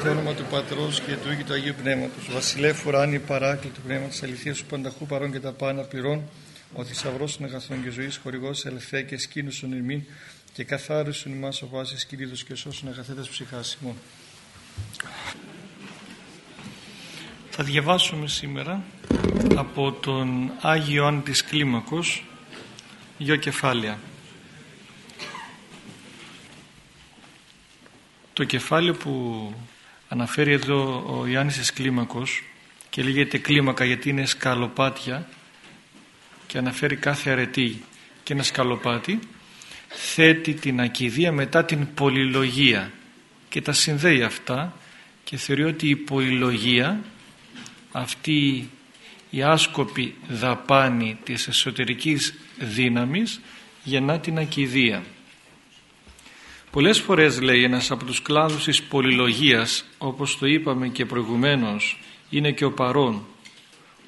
στο όνομα του Πατρός και του Ήγη του Αγίου Πνεύματος. Βασιλεύ ουράνι παράκλητο πνεύμα της αληθείας σου πανταχού παρών και τα πάνω πληρών. Ο θησαυρός των αγαθών και ζωής χορηγός ελευθέ και σκήνουσον ημίν και καθάρισον ημάς ο βάσης κυρίδος και σώσον αγαθέτας ψυχάς ημών. Θα διαβάσουμε σήμερα από τον Άγιο Αν της Κλίμακος δυο κεφάλαια. Το κεφάλαιο που αναφέρει εδώ ο Ιάννης της Κλίμακος και λέγεται κλίμακα γιατί είναι σκαλοπάτια και αναφέρει κάθε αρετή και ένα σκαλοπάτι θέτει την ακιδεία μετά την πολυλογία και τα συνδέει αυτά και θεωρεί ότι η πολυλογία αυτή η άσκοπη δαπάνη της εσωτερικής δύναμης γεννά την ακιδεία. Πολλές φορές λέει ένας από τους κλάδους της πολυλογίας όπως το είπαμε και προηγουμένως είναι και ο παρόν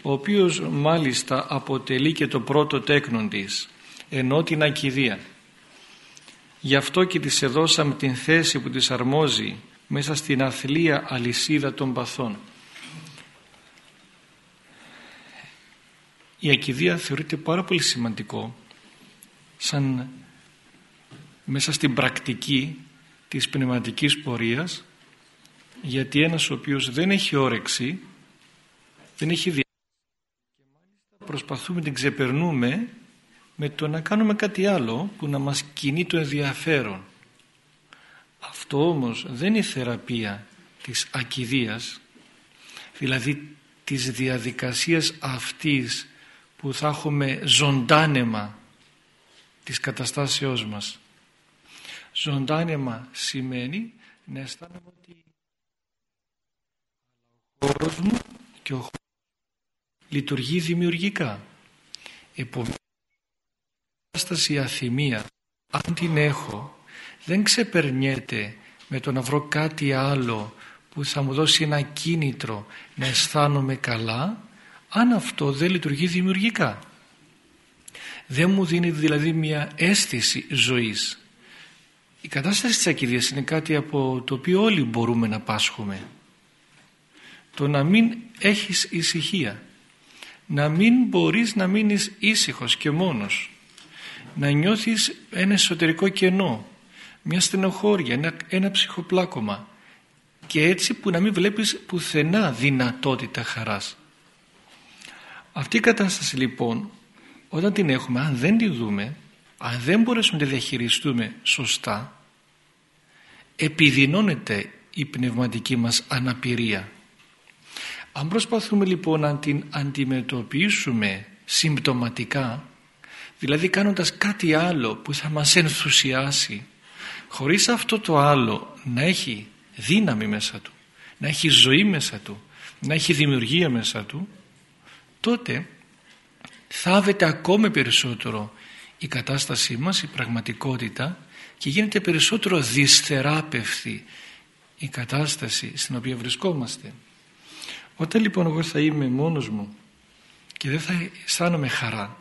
ο οποίος μάλιστα αποτελεί και το πρώτο τέκνον της ενώ την ακιδεία. Γι' αυτό και της εδώσαμε την θέση που της αρμόζει μέσα στην αθλία αλυσίδα των παθών. Η ακιδεία θεωρείται πάρα πολύ σημαντικό σαν μέσα στην πρακτική της πνευματικής πορείας γιατί ένας ο οποίος δεν έχει όρεξη δεν έχει διάθεση και μάλιστα προσπαθούμε να την ξεπερνούμε με το να κάνουμε κάτι άλλο που να μας κινεί το ενδιαφέρον. Αυτό όμως δεν είναι η θεραπεία της ακιδείας δηλαδή της διαδικασίας αυτής που θα έχουμε ζωντάνεμα της καταστάσεώς μας ζωντάνεμα σημαίνει να αισθάνομαι ότι ο χώρος μου και ο χώρος λειτουργεί δημιουργικά. Επομένως, η κατάσταση αθυμία, αν την έχω, δεν ξεπερνιέται με το να βρω κάτι άλλο που θα μου δώσει ένα κίνητρο να αισθάνομαι καλά, αν αυτό δεν λειτουργεί δημιουργικά. Δεν μου δίνει δηλαδή μια αίσθηση ζωής. Η κατάσταση της ακιδείας είναι κάτι από το οποίο όλοι μπορούμε να πάσχουμε. Το να μην έχεις ησυχία. Να μην μπορείς να μείνεις ήσυχος και μόνος. Να νιώθεις ένα εσωτερικό κενό. Μια στενοχώρια, ένα, ένα ψυχοπλάκωμα. Και έτσι που να μην βλέπεις πουθενά δυνατότητα χαράς. Αυτή η κατάσταση λοιπόν όταν την έχουμε αν δεν τη δούμε αν δεν μπορέσουμε να τη διαχειριστούμε σωστά επιδεινώνεται η πνευματική μας αναπηρία. Αν προσπαθούμε λοιπόν να την αντιμετωπίσουμε συμπτωματικά δηλαδή κάνοντας κάτι άλλο που θα μας ενθουσιάσει χωρίς αυτό το άλλο να έχει δύναμη μέσα του να έχει ζωή μέσα του να έχει δημιουργία μέσα του τότε θάβεται ακόμη περισσότερο η κατάστασή μας, η πραγματικότητα και γίνεται περισσότερο δυσθεράπευτη η κατάσταση στην οποία βρισκόμαστε. Όταν λοιπόν εγώ θα είμαι μόνος μου και δεν θα αισθάνομαι χαρά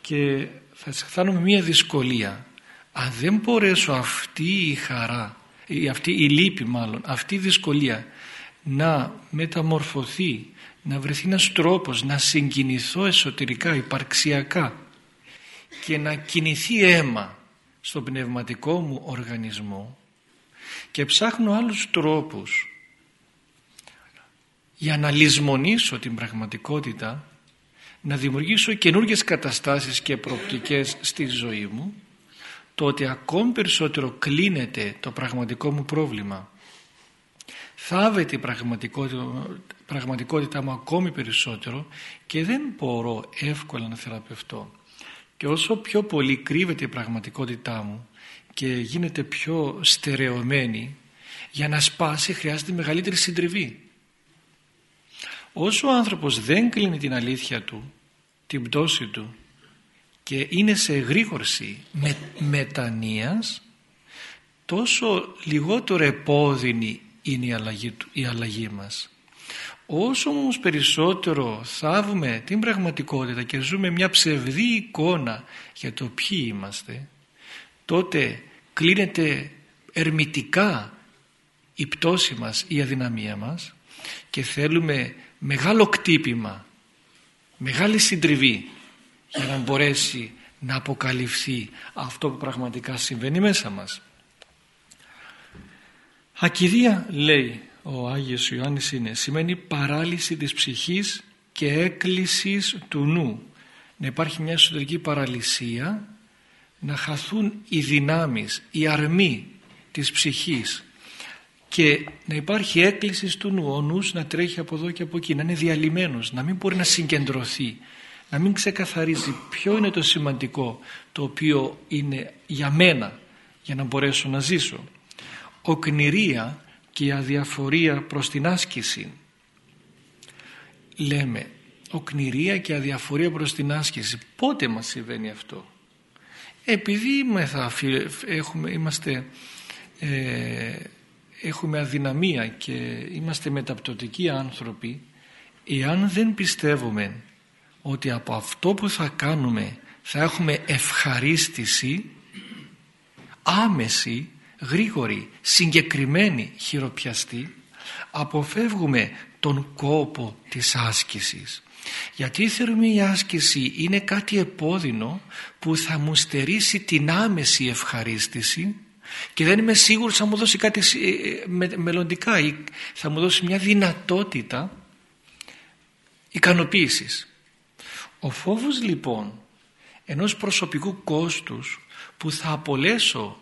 και θα αισθάνομαι μία δυσκολία αν δεν μπορέσω αυτή η χαρά ή αυτή η λύπη μάλλον αυτή η δυσκολία να μεταμορφωθεί να βρεθεί ένας τρόπος να συγκινηθώ εσωτερικά, υπαρξιακά και να κινηθεί αίμα στο πνευματικό μου οργανισμό και ψάχνω άλλους τρόπους για να λησμονήσω την πραγματικότητα να δημιουργήσω καινούργιες καταστάσεις και προοπτικές στη ζωή μου τότε ακόμη περισσότερο κλείνεται το πραγματικό μου πρόβλημα θάβεται η πραγματικότητα, πραγματικότητα μου ακόμη περισσότερο και δεν μπορώ εύκολα να θεραπευτώ. Και όσο πιο πολύ κρύβεται η πραγματικότητά μου και γίνεται πιο στερεωμένη, για να σπάσει χρειάζεται μεγαλύτερη συντριβή. Όσο ο άνθρωπος δεν κλείνει την αλήθεια του, την πτώση του και είναι σε εγρήγορση με, μετανοίας, τόσο λιγότερο επώδυνη είναι η αλλαγή, η αλλαγή μας. Όσο όμως περισσότερο θάβουμε την πραγματικότητα και ζούμε μια ψευδή εικόνα για το ποιοι είμαστε τότε κλείνεται ερμητικά η πτώση μας, η αδυναμία μας και θέλουμε μεγάλο κτύπημα, μεγάλη συντριβή για να μπορέσει να αποκαλυφθεί αυτό που πραγματικά συμβαίνει μέσα μας. Ακιδεία λέει ο Άγιος Ιωάννης είναι σημαίνει παράλυση της ψυχής και έκκλησης του νου να υπάρχει μια εσωτερική παραλυσία να χαθούν οι δυνάμεις, η αρμή της ψυχής και να υπάρχει έκκληση του νου, ο νους να τρέχει από εδώ και από εκεί, να είναι διαλυμένος, να μην μπορεί να συγκεντρωθεί, να μην ξεκαθαρίζει ποιο είναι το σημαντικό το οποίο είναι για μένα για να μπορέσω να ζήσω. Οκνηρία και η αδιαφορία προς την άσκηση. Λέμε, οκνηρία και αδιαφορία προς την άσκηση. Πότε μας συμβαίνει αυτό; Επειδή έχουμε, είμαστε, ε, έχουμε αδυναμία και είμαστε μεταπτωτικοί άνθρωποι, εάν δεν πιστεύουμε ότι από αυτό που θα κάνουμε θα έχουμε ευχαρίστηση άμεση, γρήγορη, συγκεκριμένη χειροπιαστή αποφεύγουμε τον κόπο της άσκησης γιατί η θερμή άσκηση είναι κάτι επώδυνο που θα μου στερήσει την άμεση ευχαρίστηση και δεν είμαι σίγουρος θα μου δώσει κάτι ε, ε, μελλοντικά ή θα μου δώσει μια δυνατότητα ικανοποίησης. Ο φόβος λοιπόν ενός προσωπικού κόστους που θα απολέσω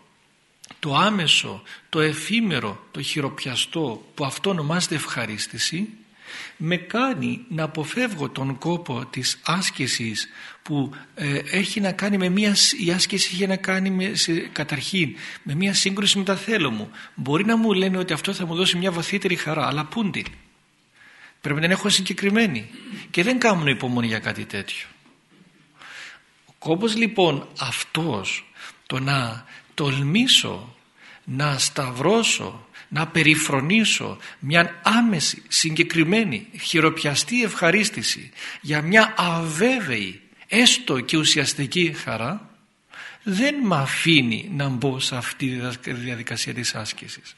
το άμεσο, το εφήμερο, το χειροπιαστό που αυτό ονομάζεται ευχαρίστηση με κάνει να αποφεύγω τον κόπο της άσκησης που ε, έχει να κάνει με μια, η άσκηση έχει να κάνει με, καταρχήν με μια σύγκρουση με τα θέλω μου. Μπορεί να μου λένε ότι αυτό θα μου δώσει μια βαθύτερη χαρά, αλλά πούντι. Πρέπει να την έχω συγκεκριμένη και δεν κάνουν υπομονή για κάτι τέτοιο. Ο κόπος λοιπόν αυτός το να τολμήσω, να σταυρώσω, να περιφρονήσω μια άμεση, συγκεκριμένη, χειροπιαστή ευχαρίστηση για μια αβέβαιη, έστω και ουσιαστική χαρά δεν με αφήνει να μπω σε αυτή τη διαδικασία της άσκησης.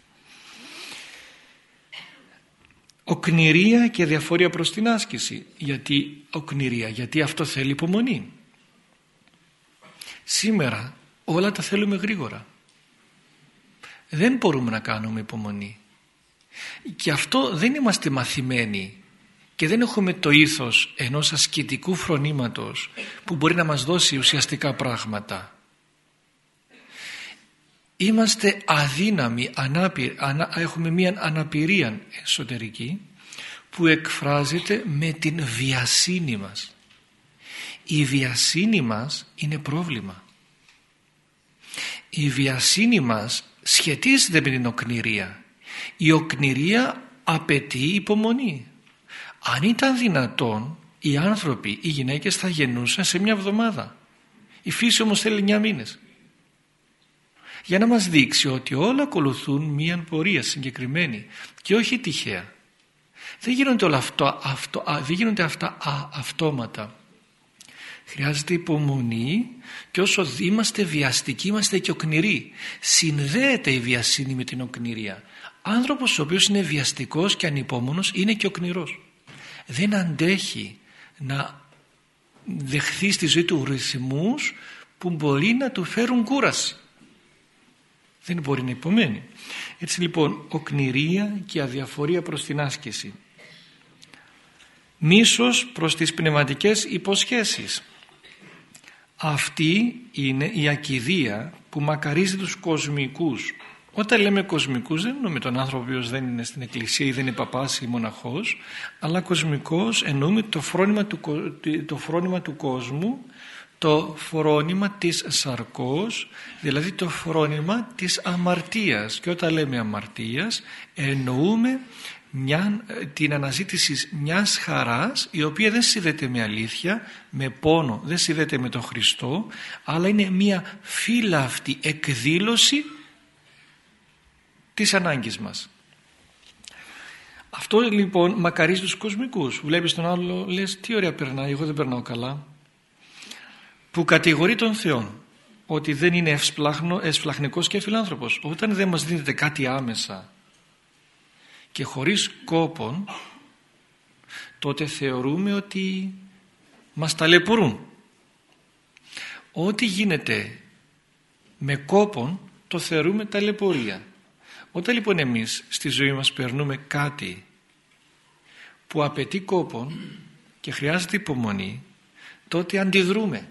Οκνηρία και διαφορία προς την άσκηση. Γιατί οκνηρία, γιατί αυτό θέλει υπομονή. Σήμερα όλα τα θέλουμε γρήγορα. Δεν μπορούμε να κάνουμε υπομονή. Και αυτό δεν είμαστε μαθημένοι και δεν έχουμε το ήθος ενός ασκητικού φρονήματος που μπορεί να μας δώσει ουσιαστικά πράγματα. Είμαστε αδύναμοι, ανάπηροι, έχουμε μία αναπηρία εσωτερική που εκφράζεται με την βιασύνη μας. Η βιασύνη μας είναι πρόβλημα. Η βιασύνη μας σχετίζεται με την οκνηρία. Η οκνηρία απαιτεί υπομονή. Αν ήταν δυνατόν οι άνθρωποι, οι γυναίκες θα γεννούσαν σε μια εβδομάδα. Η φύση όμως θέλει 9 μήνες. Για να μας δείξει ότι όλα ακολουθούν μια πορεία συγκεκριμένη και όχι τυχαία. Δεν γίνονται όλα αυτό, αυτό, δεν γίνονται αυτά αυτόματα. Χρειάζεται υπομονή και όσο είμαστε βιαστικοί είμαστε και οκνηροί. Συνδέεται η βιασύνη με την οκνηρία. Άνθρωπος ο οποίος είναι βιαστικός και ανυπόμονος είναι και οκνηρός. Δεν αντέχει να δεχθεί στη ζωή του ρυθμούς που μπορεί να του φέρουν κούραση. Δεν μπορεί να υπομένει. Έτσι λοιπόν οκνηρία και αδιαφορία προς την άσκηση. Μίσος προς τις πνευματικές υποσχέσεις. Αυτή είναι η ακιδεία που μακαρίζει τους κοσμικούς. Όταν λέμε κοσμικούς δεν εννοούμε τον άνθρωπο που δεν είναι στην εκκλησία ή δεν είναι παπάς ή μοναχός αλλά κοσμικός εννοούμε το φρόνημα του, το φρόνημα του κόσμου το φρόνημα της σαρκός δηλαδή το φρόνημα της αμαρτίας και όταν λέμε αμαρτίας εννοούμε μια, την αναζήτηση μιας χαράς η οποία δεν συνδέεται με αλήθεια, με πόνο, δεν συνδέεται με τον Χριστό αλλά είναι μια φύλαυτη εκδήλωση της ανάγκης μας. Αυτό λοιπόν μακαρίζει τους κοσμικούς. Βλέπεις τον άλλο λες τι ωραία περνάει, εγώ δεν περνάω καλά. Που κατηγορεί τον Θεό ότι δεν είναι ευσπλαχνικός και φιλάνθρωπος. Όταν δεν μας δίνεται κάτι άμεσα και χωρίς κόπον τότε θεωρούμε ότι μας ταλαιπωρούν. Ό,τι γίνεται με κόπον το θεωρούμε ταλαιπωρία. Όταν λοιπόν εμείς στη ζωή μας περνούμε κάτι που απαιτεί κόπον και χρειάζεται υπομονή τότε αντιδρούμε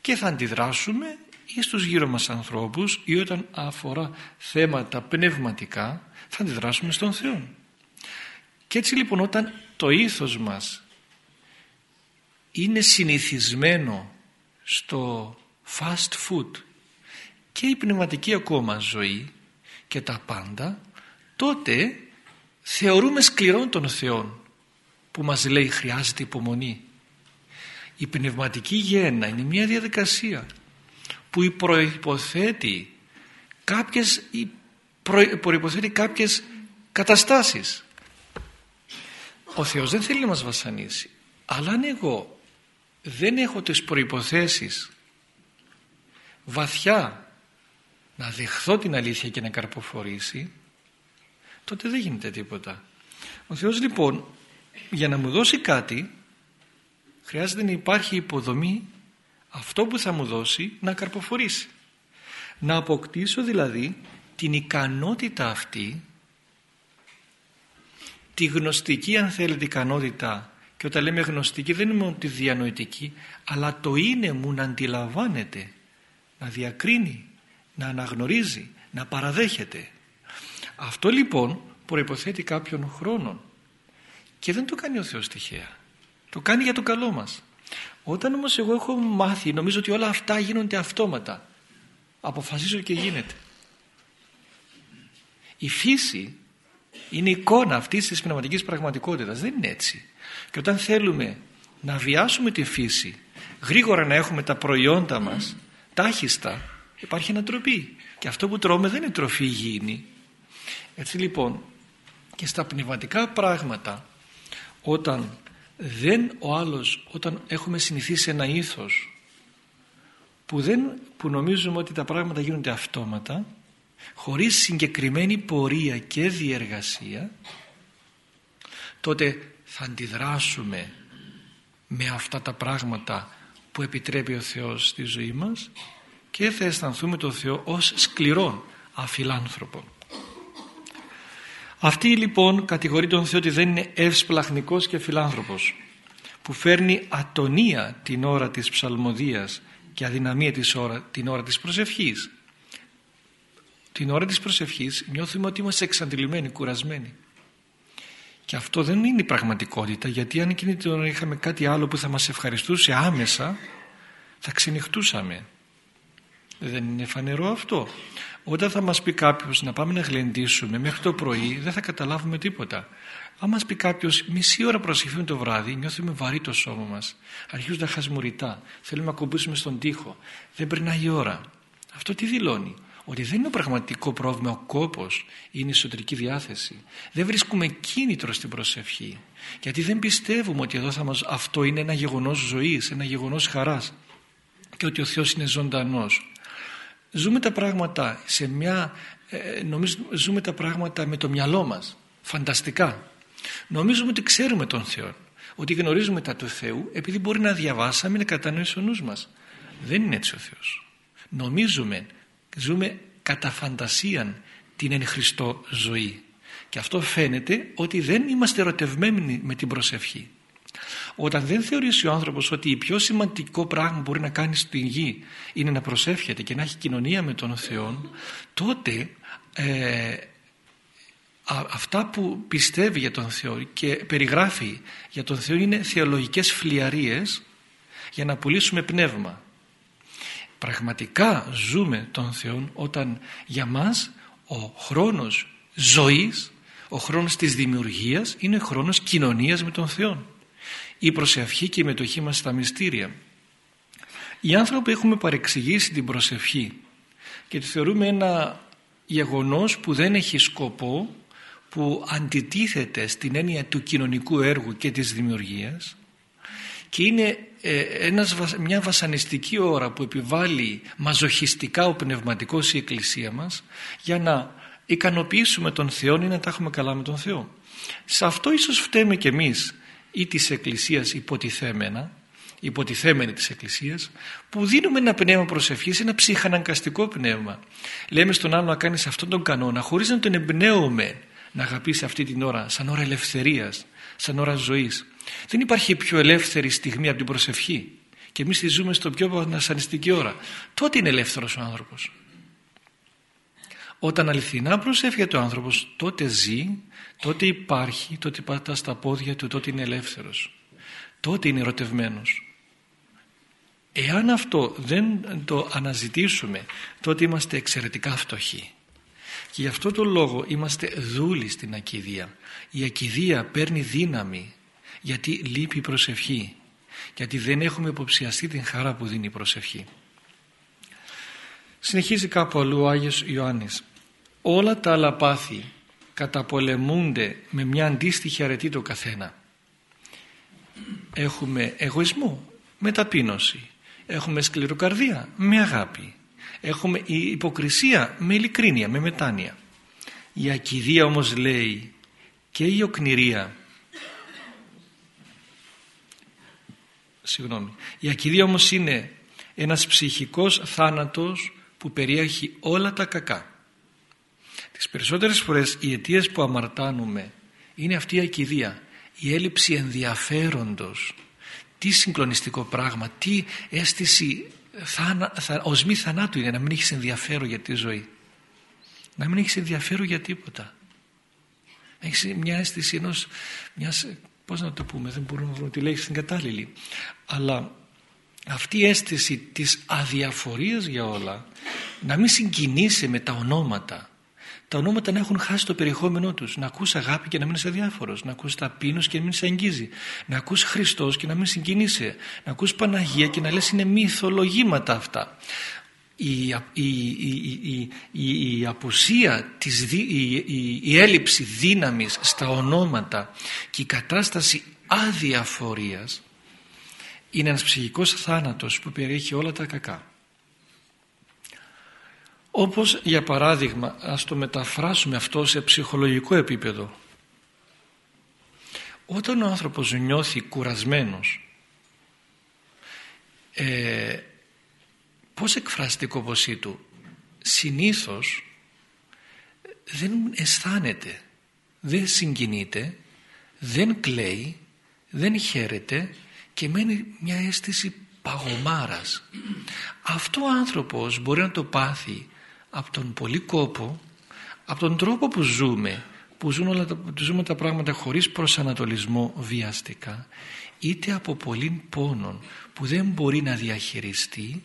και θα αντιδράσουμε ή στους γύρω μας ανθρώπους ή όταν αφορά θέματα πνευματικά θα αντιδράσουμε στον Θεό. Και έτσι λοιπόν όταν το ήθος μας είναι συνηθισμένο στο fast food και η πνευματική ακόμα ζωή και τα πάντα τότε θεωρούμε σκληρόν τον Θεό που μας λέει χρειάζεται υπομονή. Η πνευματική γέννα είναι μια διαδικασία που προϋποθέτει κάποιες, προϋποθέτει κάποιες καταστάσεις. Ο Θεός δεν θέλει να μας βασανίσει. Αλλά αν εγώ δεν έχω τις προϋποθέσεις βαθιά να δεχθώ την αλήθεια και να καρποφορήσει τότε δεν γίνεται τίποτα. Ο Θεός λοιπόν για να μου δώσει κάτι χρειάζεται να υπάρχει υποδομή αυτό που θα μου δώσει να καρποφορήσει. Να αποκτήσω δηλαδή την ικανότητα αυτή τη γνωστική αν θέλετε ικανότητα και όταν λέμε γνωστική δεν είναι μόνο τη διανοητική αλλά το είναι μου να αντιλαμβάνεται να διακρίνει να αναγνωρίζει να παραδέχεται. Αυτό λοιπόν προϋποθέτει κάποιον χρόνο και δεν το κάνει ο Θεός τυχαία. Το κάνει για το καλό μας. Όταν όμως εγώ έχω μάθει νομίζω ότι όλα αυτά γίνονται αυτόματα. Αποφασίζω και γίνεται η φύση είναι εικόνα αυτής της πνευματικής πραγματικότητας. Δεν είναι έτσι. Και όταν θέλουμε να βιάσουμε τη φύση γρήγορα να έχουμε τα προϊόντα μας τάχιστα υπάρχει ανατροπή. Και αυτό που τρώμε δεν είναι τροφή υγιεινή. Έτσι λοιπόν και στα πνευματικά πράγματα όταν δεν ο άλλος όταν έχουμε συνηθίσει ένα ήθος που, δεν, που νομίζουμε ότι τα πράγματα γίνονται αυτόματα χωρίς συγκεκριμένη πορεία και διεργασία τότε θα αντιδράσουμε με αυτά τα πράγματα που επιτρέπει ο Θεός στη ζωή μας και θα αισθανθούμε τον Θεό ως σκληρόν αφιλάνθρωπο. Αυτή λοιπόν κατηγορεί τον Θεό ότι δεν είναι ευσπλαχνικός και φιλάνθρωπος που φέρνει ατονία την ώρα της ψαλμοδίας και αδυναμία της ώρα, την ώρα της προσευχής. Την ώρα της προσευχής νιώθουμε ότι είμαστε εξαντλημένοι, κουρασμένοι. Και αυτό δεν είναι η πραγματικότητα γιατί αν εκείνη την ώρα είχαμε κάτι άλλο που θα μας ευχαριστούσε άμεσα θα ξενυχτούσαμε. Δεν είναι φανερό αυτό. Όταν θα μας πει κάποιος να πάμε να γλεντήσουμε μέχρι το πρωί δεν θα καταλάβουμε τίποτα. Αν μας πει κάποιος μισή ώρα προσευχή το βράδυ νιώθουμε βαρύ το σώμα μας. Αρχίζουν τα χασμουριτά. Θέλουμε να ακουμπήσουμε στον τοίχο. Δεν περνάει η ώρα. Αυτό τι δηλώνει; Ότι δεν είναι ο πραγματικό πρόβλημα ο κόπος, είναι η εσωτερική διάθεση. Δεν βρίσκουμε κίνητρο στην προσευχή. Γιατί δεν πιστεύουμε ότι εδώ θα μας, αυτό είναι ένα γεγονός ζωής, ένα γεγονός χαράς. Και ότι ο Θεός είναι ζωντανός ζούμε τα πράγματα σε μια ε, νομίζω ζούμε τα πράγματα με το μυαλό μας φανταστικά νομίζουμε ότι ξέρουμε τον Θεό ότι γνωρίζουμε τα του Θεού επειδή μπορεί να διαβάσαμε να κατανοήσει ο νους μας δεν είναι έτσι ο Θεός νομίζουμε ζούμε κατά φαντασίαν την εν Χριστώ ζωή και αυτό φαίνεται ότι δεν είμαστε ερωτευμένοι με την προσευχή όταν δεν θεωρήσει ο άνθρωπος ότι η πιο σημαντικό πράγμα που μπορεί να κάνει στην γη είναι να προσεύχεται και να έχει κοινωνία με τον Θεό τότε ε, αυτά που πιστεύει για τον Θεό και περιγράφει για τον Θεό είναι θεολογικές φλιαρίες για να πουλήσουμε πνεύμα. Πραγματικά ζούμε τον Θεό όταν για μας ο χρόνος ζωής, ο χρόνος της δημιουργίας είναι ο χρόνος κοινωνίας με τον Θεό η προσευχή και η μετοχή μας στα μυστήρια. Οι άνθρωποι έχουμε παρεξηγήσει την προσευχή και τη θεωρούμε ένα γεγονός που δεν έχει σκοπό που αντιτίθεται στην έννοια του κοινωνικού έργου και της δημιουργίας και είναι ε, ένας, μια βασανιστική ώρα που επιβάλλει μαζοχιστικά ο πνευματικός η Εκκλησία μας για να ικανοποιήσουμε τον Θεό ή να τα έχουμε καλά με τον Θεό. Σε αυτό ίσως φταίμε κι εμείς ή της Εκκλησίας υποτιθέμενα, υποτιθέμενη της Εκκλησίας, που δίνουμε ένα πνεύμα προσευχής, ένα ψυχαναγκαστικό πνεύμα. Λέμε στον άλλο να κάνεις αυτόν τον κανόνα, χωρίς να τον εμπνέουμε να αγαπήσει αυτή την ώρα, σαν ώρα ελευθερίας, σαν ώρα ζωής. Δεν υπάρχει πιο ελεύθερη στιγμή από την προσευχή. Και εμείς τη ζούμε στο πιο βασανιστική ώρα. Τότε είναι ελεύθερος ο άνθρωπος. Όταν αληθινά προσεύχεται ο άνθρωπος τότε ζει, τότε υπάρχει, τότε πάτα στα πόδια του, τότε είναι ελεύθερος. Τότε είναι ερωτευμένος. Εάν αυτό δεν το αναζητήσουμε τότε είμαστε εξαιρετικά φτωχοί. Και γι' αυτό το λόγο είμαστε δούλοι στην ακιδεία. Η ακιδεία παίρνει δύναμη γιατί λείπει η προσευχή. Γιατί δεν έχουμε υποψιαστεί την χαρά που δίνει η προσευχή. Συνεχίζει κάπου αλλού ο Άγιος Ιωάννης. Όλα τα άλλα πάθη καταπολεμούνται με μια αντίστοιχη αρετή το καθένα. Έχουμε εγωισμό με ταπείνωση. Έχουμε σκληροκαρδία με αγάπη. Έχουμε υποκρισία με ειλικρίνεια, με μετάνοια. Η ακιδεία όμως λέει και η οκνηρία Συγγνώμη. Η ακιδεία όμως είναι ένας ψυχικός θάνατος που περιέχει όλα τα κακά. Τις περισσότερες φορές οι αιτίες που αμαρτάνουμε είναι αυτή η ακιδεία, η έλλειψη ενδιαφέροντος. Τι συγκλονιστικό πράγμα, τι αίσθηση θάνα, θα, οσμή θανάτου είναι να μην έχεις ενδιαφέρον για τη ζωή. Να μην έχεις ενδιαφέρον για τίποτα. Έχεις μια αίσθηση ενός, μιας, πώς να το πούμε, δεν μπορούμε να βρούμε τη λέξη στην κατάλληλη. Αλλά αυτή η αίσθηση της αδιαφορίας για όλα, να μην συγκινήσει με τα ονόματα, τα ονόματα να έχουν χάσει το περιεχόμενό τους. Να ακούς αγάπη και να μην είσαι αδιάφορος. Να ακούς ταπείνος και να μην σε αγγίζει. Να ακούς Χριστός και να μην συγκινείσαι. Να ακούς Παναγία και να λες είναι μυθολογήματα αυτά. Η, η, η, η, η απουσία, της, η, η έλλειψη δύναμης στα ονόματα και η κατάσταση αδιαφορίας είναι ένας ψυχικός θάνατος που περιέχει όλα τα κακά. Όπως για παράδειγμα, ας το μεταφράσουμε αυτό σε ψυχολογικό επίπεδο. Όταν ο άνθρωπος νιώθει κουρασμένος, ε, πώς εκφράζεται η κόπωσή του; Συνήθως δεν αισθάνεται, δεν συγκινείται, δεν κλαίει, δεν χαίρεται και μένει μια αίσθηση παγωμάρας. Αυτό ο άνθρωπος μπορεί να το πάθει από τον πολύ κόπο, από τον τρόπο που ζούμε, που ζούμε, όλα τα, ζούμε τα πράγματα χωρίς προσανατολισμό βιαστικά, είτε από πολύ πόνο που δεν μπορεί να διαχειριστεί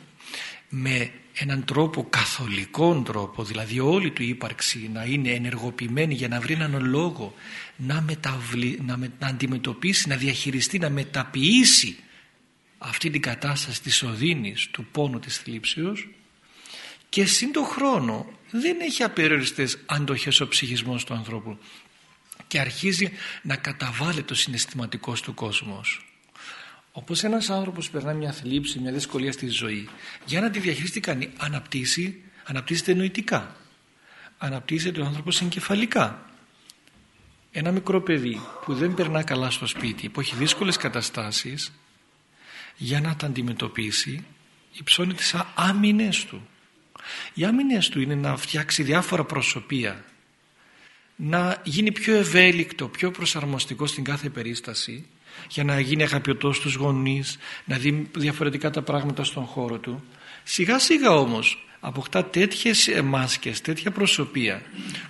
με έναν τρόπο καθολικό τρόπο, δηλαδή όλη του ύπαρξη να είναι ενεργοποιημένη για να βρει έναν λόγο να, μεταβλη, να, να αντιμετωπίσει, να διαχειριστεί, να μεταποιήσει αυτή την κατάσταση της οδύνης, του πόνου της θλίψεως και σύν το χρόνο δεν έχει απεριοριστές αντοχές ο ψυχισμός του ανθρώπου και αρχίζει να καταβάλει το συναισθηματικό του κόσμος. Όπως ένας άνθρωπος περνά μια θλίψη, μια δυσκολία στη ζωή για να τη διαχειριστεί κάνει αναπτύσσει, αναπτύσσεται νοητικά. Αναπτύσσεται ο άνθρωπος εγκεφαλικά ένα μικρό παιδί που δεν περνά καλά στο σπίτι που έχει δύσκολες καταστάσεις για να τα αντιμετωπίσει υψώνει τις άμυνες του. Οι άμυνες του είναι να φτιάξει διάφορα προσωπία, να γίνει πιο ευέλικτο, πιο προσαρμοστικό στην κάθε περίσταση, για να γίνει αγαπητός στους γονείς, να δει διαφορετικά τα πράγματα στον χώρο του. Σιγά σιγά όμως αποκτά τέτοιες μάσκες, τέτοια προσωπία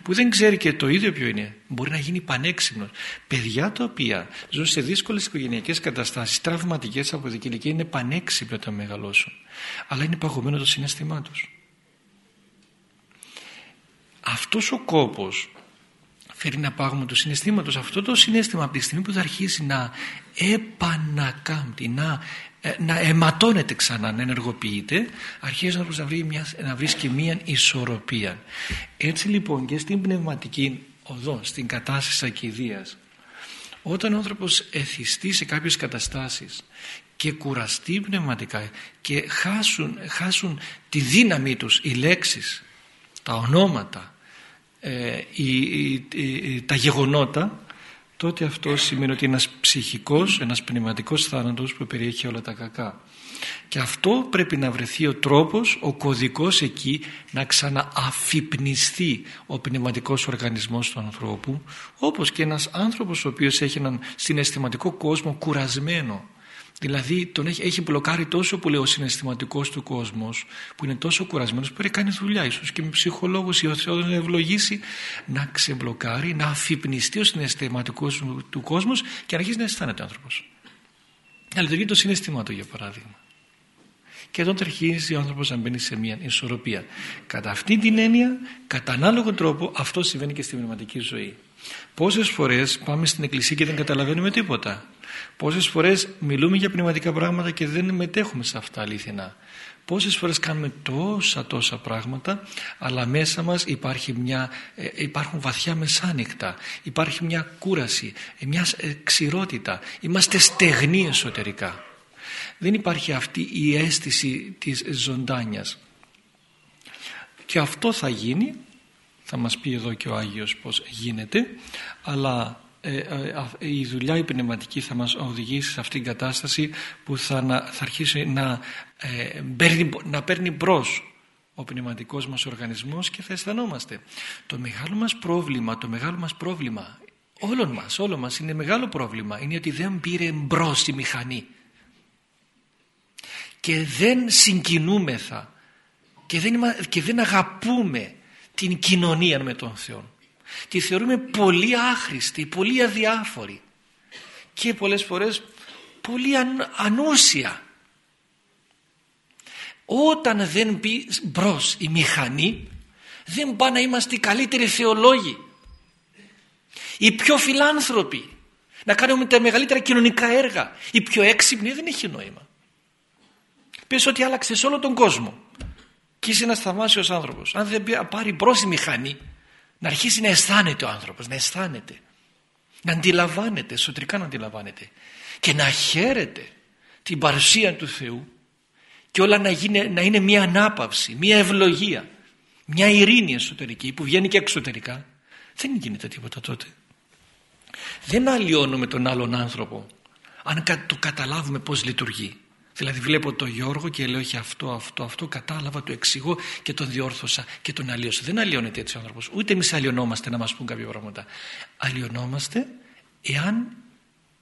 που δεν ξέρει και το ίδιο ποιο είναι. Μπορεί να γίνει πανέξυπνος. Παιδιά τα οποία ζουν σε δύσκολες οικογενειακές καταστάσεις, τραυματικές από δικηλικία, είναι πανέξυπνο όταν μεγαλώσουν. Αλλά είναι παγωμένο το συνέστημά τους αυτός ο κόπος φέρει να πάγουμε τους. Συναισθήματος αυτό το συνέστημα από τη στιγμή που θα αρχίσει να επανακάμπτει να, ε, να αιματώνεται ξανά να ενεργοποιείται αρχίζει να, βρει μια, να βρίσκει μια ισορροπία. Έτσι λοιπόν και στην πνευματική οδό στην κατάσταση ακιδείας όταν ο άνθρωπος εθιστεί σε κάποιες καταστάσεις και κουραστεί πνευματικά και χάσουν, χάσουν τη δύναμή τους οι λέξεις τα ονόματα ε, τα γεγονότα τότε αυτός σημαίνει ότι είναι ένας ψυχικός, ένας πνευματικός θάνατος που περιέχει όλα τα κακά. Και αυτό πρέπει να βρεθεί ο τρόπος, ο κωδικός εκεί να ξανααφυπνιστεί ο πνευματικός οργανισμός του ανθρώπου όπως και ένας άνθρωπος ο οποίος έχει έναν συναισθηματικό κόσμο κουρασμένο Δηλαδή τον έχει, έχει μπλοκάρει τόσο πολύ ο συναισθηματικός του κόσμος που είναι τόσο κουρασμένος που πρέπει να κάνει δουλειά ίσως και με ψυχολόγος ή να ευλογήσει να ξεμπλοκάρει, να αφυπνιστεί ο συναισθηματικός του κόσμος και να αρχίσει να αισθάνεται ο άνθρωπος. Να λειτουργεί το συναισθήμα του για παράδειγμα. Και εδώ αρχίζει ο άνθρωπος να μπαίνει σε μια ισορροπία. Κατά αυτή την έννοια, κατά ανάλογο τρόπο, αυτό συμβαίνει και στη πνευματική ζωή. Πόσες φορές πάμε στην εκκλησία και δεν καταλαβαίνουμε τίποτα; Πόσες φορές μιλούμε για πνευματικά πράγματα και δεν μετέχουμε σε αυτά αλήθινα. Πόσες φορές κάνουμε τόσα τόσα πράγματα αλλά μέσα μας υπάρχει μια, ε, υπάρχουν βαθιά μεσάνυχτα, υπάρχει μια κούραση, ε, μια ε, ξηρότητα, είμαστε στεγνοί εσωτερικά. Δεν υπάρχει αυτή η αίσθηση της ζωντάνιας. Και αυτό θα γίνει, θα μας πει εδώ και ο Άγιος πως γίνεται, αλλά ε, ε, η δουλειά η πνευματική θα μας οδηγήσει σε αυτήν την κατάσταση που θα, θα αρχίσει να, ε, παίρνει, να παίρνει μπρος ο πνευματικός μας οργανισμός και θα αισθανόμαστε. Το μεγάλο μας πρόβλημα, το μεγάλο μας πρόβλημα όλων μας, όλων μας είναι μεγάλο πρόβλημα είναι ότι δεν πήρε μπρος η μηχανή και δεν συγκινούμεθα και δεν, και δεν αγαπούμε την κοινωνία με τον Θεό. Τη θεωρούμε πολύ άχρηστη, πολύ αδιάφορη. Και πολλές φορές πολύ ανούσια. Όταν δεν μπει μπρος η μηχανή δεν πάει να είμαστε οι καλύτεροι θεολόγοι. Οι πιο φιλάνθρωποι. Να κάνουμε τα μεγαλύτερα κοινωνικά έργα. Οι πιο έξυπνοι δεν έχει νόημα. Πες ότι άλλαξες όλο τον κόσμο και είσαι ένας θαυμάσιος άνθρωπος αν δεν πάρει μπρος η μηχανή να αρχίσει να αισθάνεται ο άνθρωπος, να αισθάνεται. Να αντιλαμβάνεται, εσωτερικά να αντιλαμβάνεται. Και να χαίρεται την παρουσία του Θεού και όλα να, γίνει, να είναι μια ανάπαυση, μια ευλογία, μια ειρήνη εσωτερική που βγαίνει και εξωτερικά. Δεν γίνεται τίποτα τότε. Δεν αλλοιώνουμε τον άλλον άνθρωπο αν το καταλάβουμε πώς λειτουργεί. Δηλαδή βλέπω τον Γιώργο και λέω έχει αυτό, αυτό, αυτό, κατάλαβα, το εξηγώ και τον διόρθωσα και τον αλλίωσα. Δεν αλλοιώνεται έτσι ο άνθρωπος. Ούτε εμείς αλλοιωνόμαστε να μας πούν κάποια πράγματα. Αλλοιωνόμαστε εάν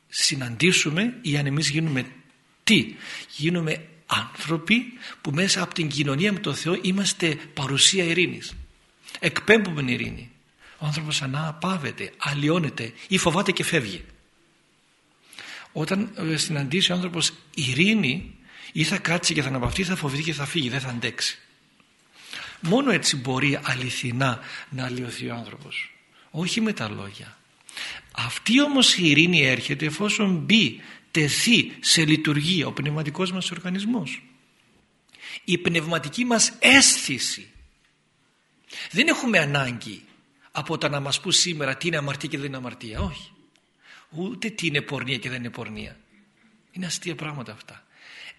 συναντήσουμε ή αν εμείς γίνουμε τι. Γίνουμε άνθρωποι που μέσα από την κοινωνία με τον Θεό είμαστε παρουσία ειρήνης. Εκπέμπουμε ειρήνη. Ο άνθρωπος αναπαύεται, αλλοιώνεται ή φοβάται και φεύγει. Όταν ε, συναντήσει ο άνθρωπος ειρήνη ή θα κάτσει και θα αναπαυτεί, θα φοβηθεί και θα φύγει, δεν θα αντέξει. Μόνο έτσι μπορεί αληθινά να αλλοιωθεί ο άνθρωπος. Όχι με τα λόγια. Αυτή όμως η ειρήνη έρχεται εφόσον μπει, τεθεί σε λειτουργία ο πνευματικός μας οργανισμός. Η πνευματική μας αίσθηση. Δεν έχουμε ανάγκη από τα να μας πούν σήμερα τι είναι αμαρτία και δεν είναι αμαρτία. Όχι ούτε τι είναι πορνεία και δεν είναι πορνεία. Είναι αστεία πράγματα αυτά.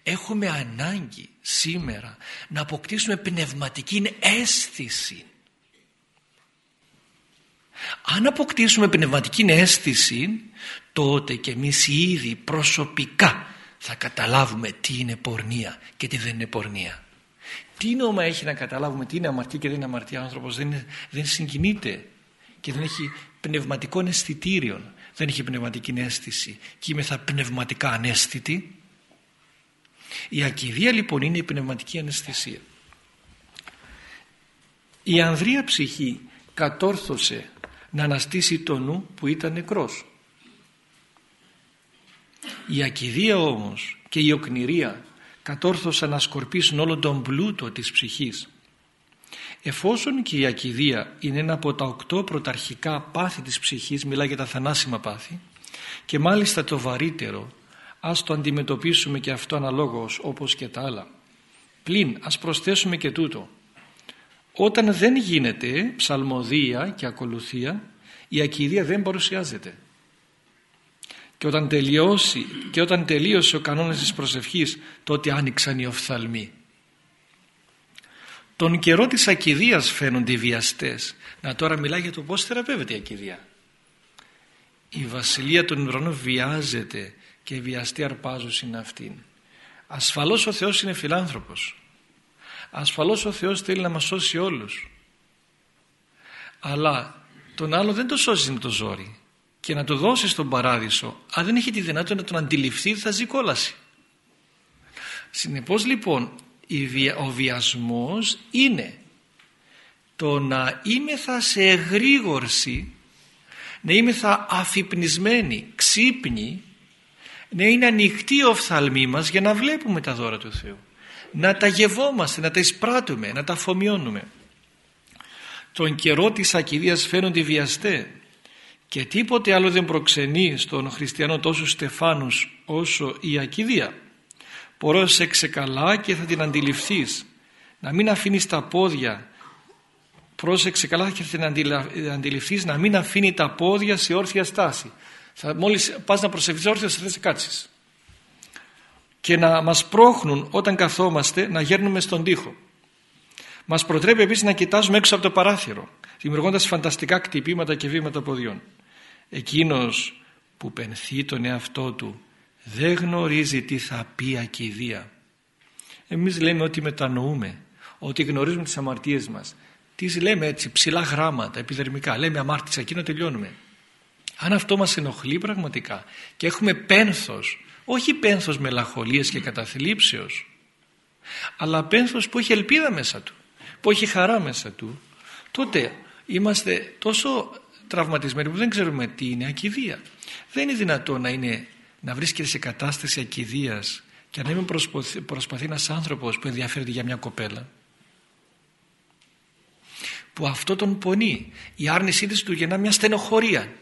Έχουμε ανάγκη σήμερα να αποκτήσουμε πνευματική αίσθηση. Αν αποκτήσουμε πνευματική αίσθηση τότε και εμείς ήδη προσωπικά θα καταλάβουμε τι είναι πορνεία και τι δεν είναι πορνεία. Τι νόημα έχει να καταλάβουμε τι είναι αμαρτία και δεν είναι αμαρτία; Ο άνθρωπος δεν, δεν συγκινείται και δεν έχει πνευματικό αισθητήριο δεν έχει πνευματική αίσθηση και είμαι θα πνευματικά ανέστητη. Η ακιδεία λοιπόν είναι η πνευματική αναισθησία. Η ανδρεία ψυχή κατόρθωσε να αναστήσει το νου που ήταν νεκρός. Η ακιδεία όμως και η οκνηρία κατόρθωσαν να σκορπίσουν όλο τον πλούτο της ψυχής Εφόσον και η ακιδεία είναι ένα από τα οκτώ πρωταρχικά πάθη της ψυχής, μιλάει για τα θανάσιμα πάθη και μάλιστα το βαρύτερο, ας το αντιμετωπίσουμε και αυτό αναλόγως όπως και τα άλλα. Πλην ας προσθέσουμε και τούτο. Όταν δεν γίνεται ψαλμοδία και ακολουθία, η ακιδεία δεν παρουσιάζεται. Και όταν, τελειώσει, και όταν τελείωσε ο κανόνας της προσευχής, τότε άνοιξαν οι οφθαλμοί τον καιρό της ακιδείας φαίνονται οι βιαστές. Να τώρα μιλάει για το πώς θεραπεύεται η ακιδεία. Η βασιλεία των ουρανών βιάζεται και οι βιαστοί αρπάζουν είναι αυτήν. Ασφαλώς ο Θεός είναι φιλάνθρωπος. Ασφαλώς ο Θεός θέλει να μας σώσει όλους. Αλλά τον άλλο δεν το σώσει με το ζόρι. Και να το δώσεις στον παράδεισο, αν δεν έχει τη δυνατότητα να τον αντιληφθεί θα ζει κόλαση. Συνεπώς λοιπόν ο βιασμός είναι το να είμεθα σε εγρήγορση, να είμεθα αφυπνισμένοι, ξύπνοι, να είναι ανοιχτή η οφθαλμή μας για να βλέπουμε τα δώρα του Θεού. Να τα γευόμαστε, να τα εισπράττουμε, να τα αφομοιώνουμε. Τον καιρό της ακιδείας φαίνονται βιαστέ και τίποτε άλλο δεν προξενεί στον χριστιανό τόσο στεφάνους όσο η ακιδεία πρόσεξε καλά και θα την αντιληφθείς. Να μην αφήνεις τα πόδια. Πρόσεξε καλά και θα την αντιληφθείς να μην αφήνει τα πόδια σε όρθια στάση. Θα, μόλις πας να προσευχηθείς όρθια θα θες κάτσεις. Και να μας πρόχνουν όταν καθόμαστε να γέρνουμε στον τοίχο. Μας προτρέπει επίσης να κοιτάζουμε έξω από το παράθυρο δημιουργώντας φανταστικά κτυπήματα και βήματα ποδιών. Εκείνος που πενθεί τον εαυτό του δεν γνωρίζει τι θα πει ακιδεία. Εμείς λέμε ότι μετανοούμε, ότι γνωρίζουμε τις αμαρτίες μας. Τις λέμε έτσι, ψηλά γράμματα, επιδερμικά. Λέμε αμάρτησα, εκείνο τελειώνουμε. Αν αυτό μας ενοχλεί πραγματικά και έχουμε πένθος, όχι πένθος μελαγχολίας και καταθλίψεως, αλλά πένθος που έχει ελπίδα μέσα του, που έχει χαρά μέσα του, τότε είμαστε τόσο τραυματισμένοι που δεν ξέρουμε τι είναι ακιδεία. Δεν είναι δυνατό να είναι να βρίσκεται σε κατάσταση ακιδείας και να μην προσπαθεί, προσπαθεί ένας άνθρωπος που ενδιαφέρεται για μια κοπέλα. Που αυτό τον πονεί. Η άρνησή της του γεννά μια στενοχωρία.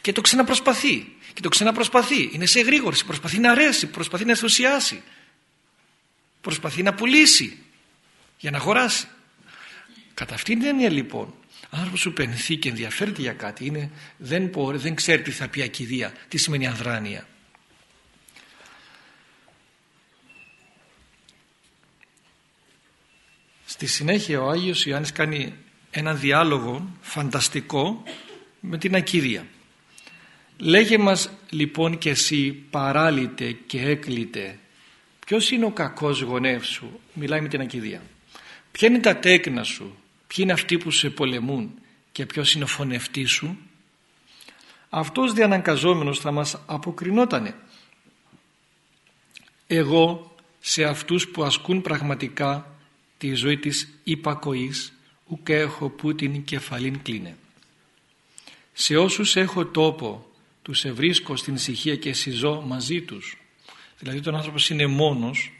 Και το ξαναπροσπαθεί. Και το ξαναπροσπαθεί. Είναι σε γρήγορση, προσπαθεί να αρέσει. Προσπαθεί να ενθουσιάσει. Προσπαθεί να πουλήσει. Για να αγοράσει. Κατά αυτήν την έννοια λοιπόν άνθρωπος που πενθεί και ενδιαφέρεται για κάτι είναι, δεν, δεν ξέρει τι θα πει ακιδεία. Τι σημαίνει αδράνεια Στη συνέχεια ο Άγιος Ιωάννης κάνει ένα διάλογο φανταστικό με την ακίδεια. Λέγε μας λοιπόν και εσύ παράλυτε και έκλειτε ποιος είναι ο κακός γονεύς σου μιλάει με την ακίδεια ποια είναι τα τέκνα σου ποιοι είναι αυτοί που σε πολεμούν και ποιος είναι ο φωνευτής σου; Αυτός διαναγκαζόμενος θα μας αποκρινότανε εγώ σε αυτούς που ασκούν πραγματικά τη ζωή της υπακοής ουκ έχω που την κεφαλήν κλείνε. Σε όσους έχω τόπο τους ευρίσκω στην ησυχία και συζώ μαζί τους. Δηλαδή τον άνθρωπος είναι μόνος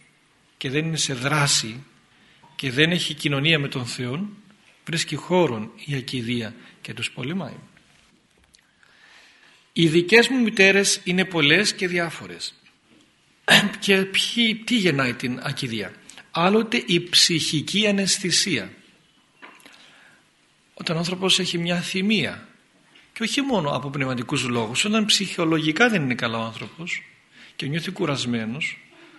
και δεν είναι σε δράση και δεν έχει κοινωνία με τον Θεό βρίσκει χώρον η ακιδεία και τους πολεμάει. Οι δικές μου μητέρες είναι πολλές και διάφορες. Και ποιοι, τι γεννάει την ακιδεία; Άλλοτε η ψυχική αναισθησία. Όταν ο άνθρωπος έχει μια θυμία και όχι μόνο από πνευματικούς λόγους όταν ψυχολογικά δεν είναι καλά ο άνθρωπος και νιώθει κουρασμένος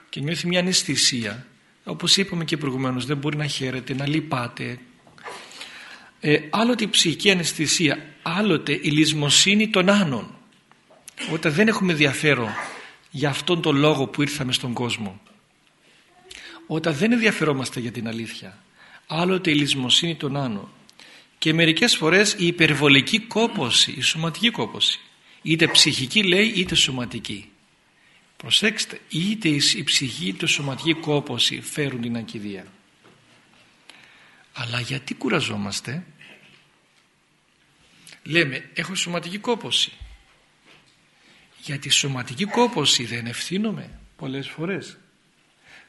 και νιώθει μια αναισθησία όπως είπαμε και προηγουμένως δεν μπορεί να χαίρεται, να λυπάται. Ε, άλλοτε η ψυχική αναισθησία άλλοτε η λησμοσύνη των άνων. Όταν δεν έχουμε ενδιαφέρον για αυτόν τον λόγο που ήρθαμε στον κόσμο όταν δεν ενδιαφερόμαστε για την αλήθεια άλλοτε η λησμοσύνη των άνω. Και μερικές φορές η υπερβολική κόποση, η σωματική κόποση είτε ψυχική λέει είτε σωματική. Προσέξτε είτε η ψυχή είτε η σωματική κόποση φέρουν την ακιδεία. Αλλά γιατί κουραζόμαστε; Λέμε έχω σωματική κόποση γιατί η σωματική κόποση δεν ευθύνομαι πολλές φορές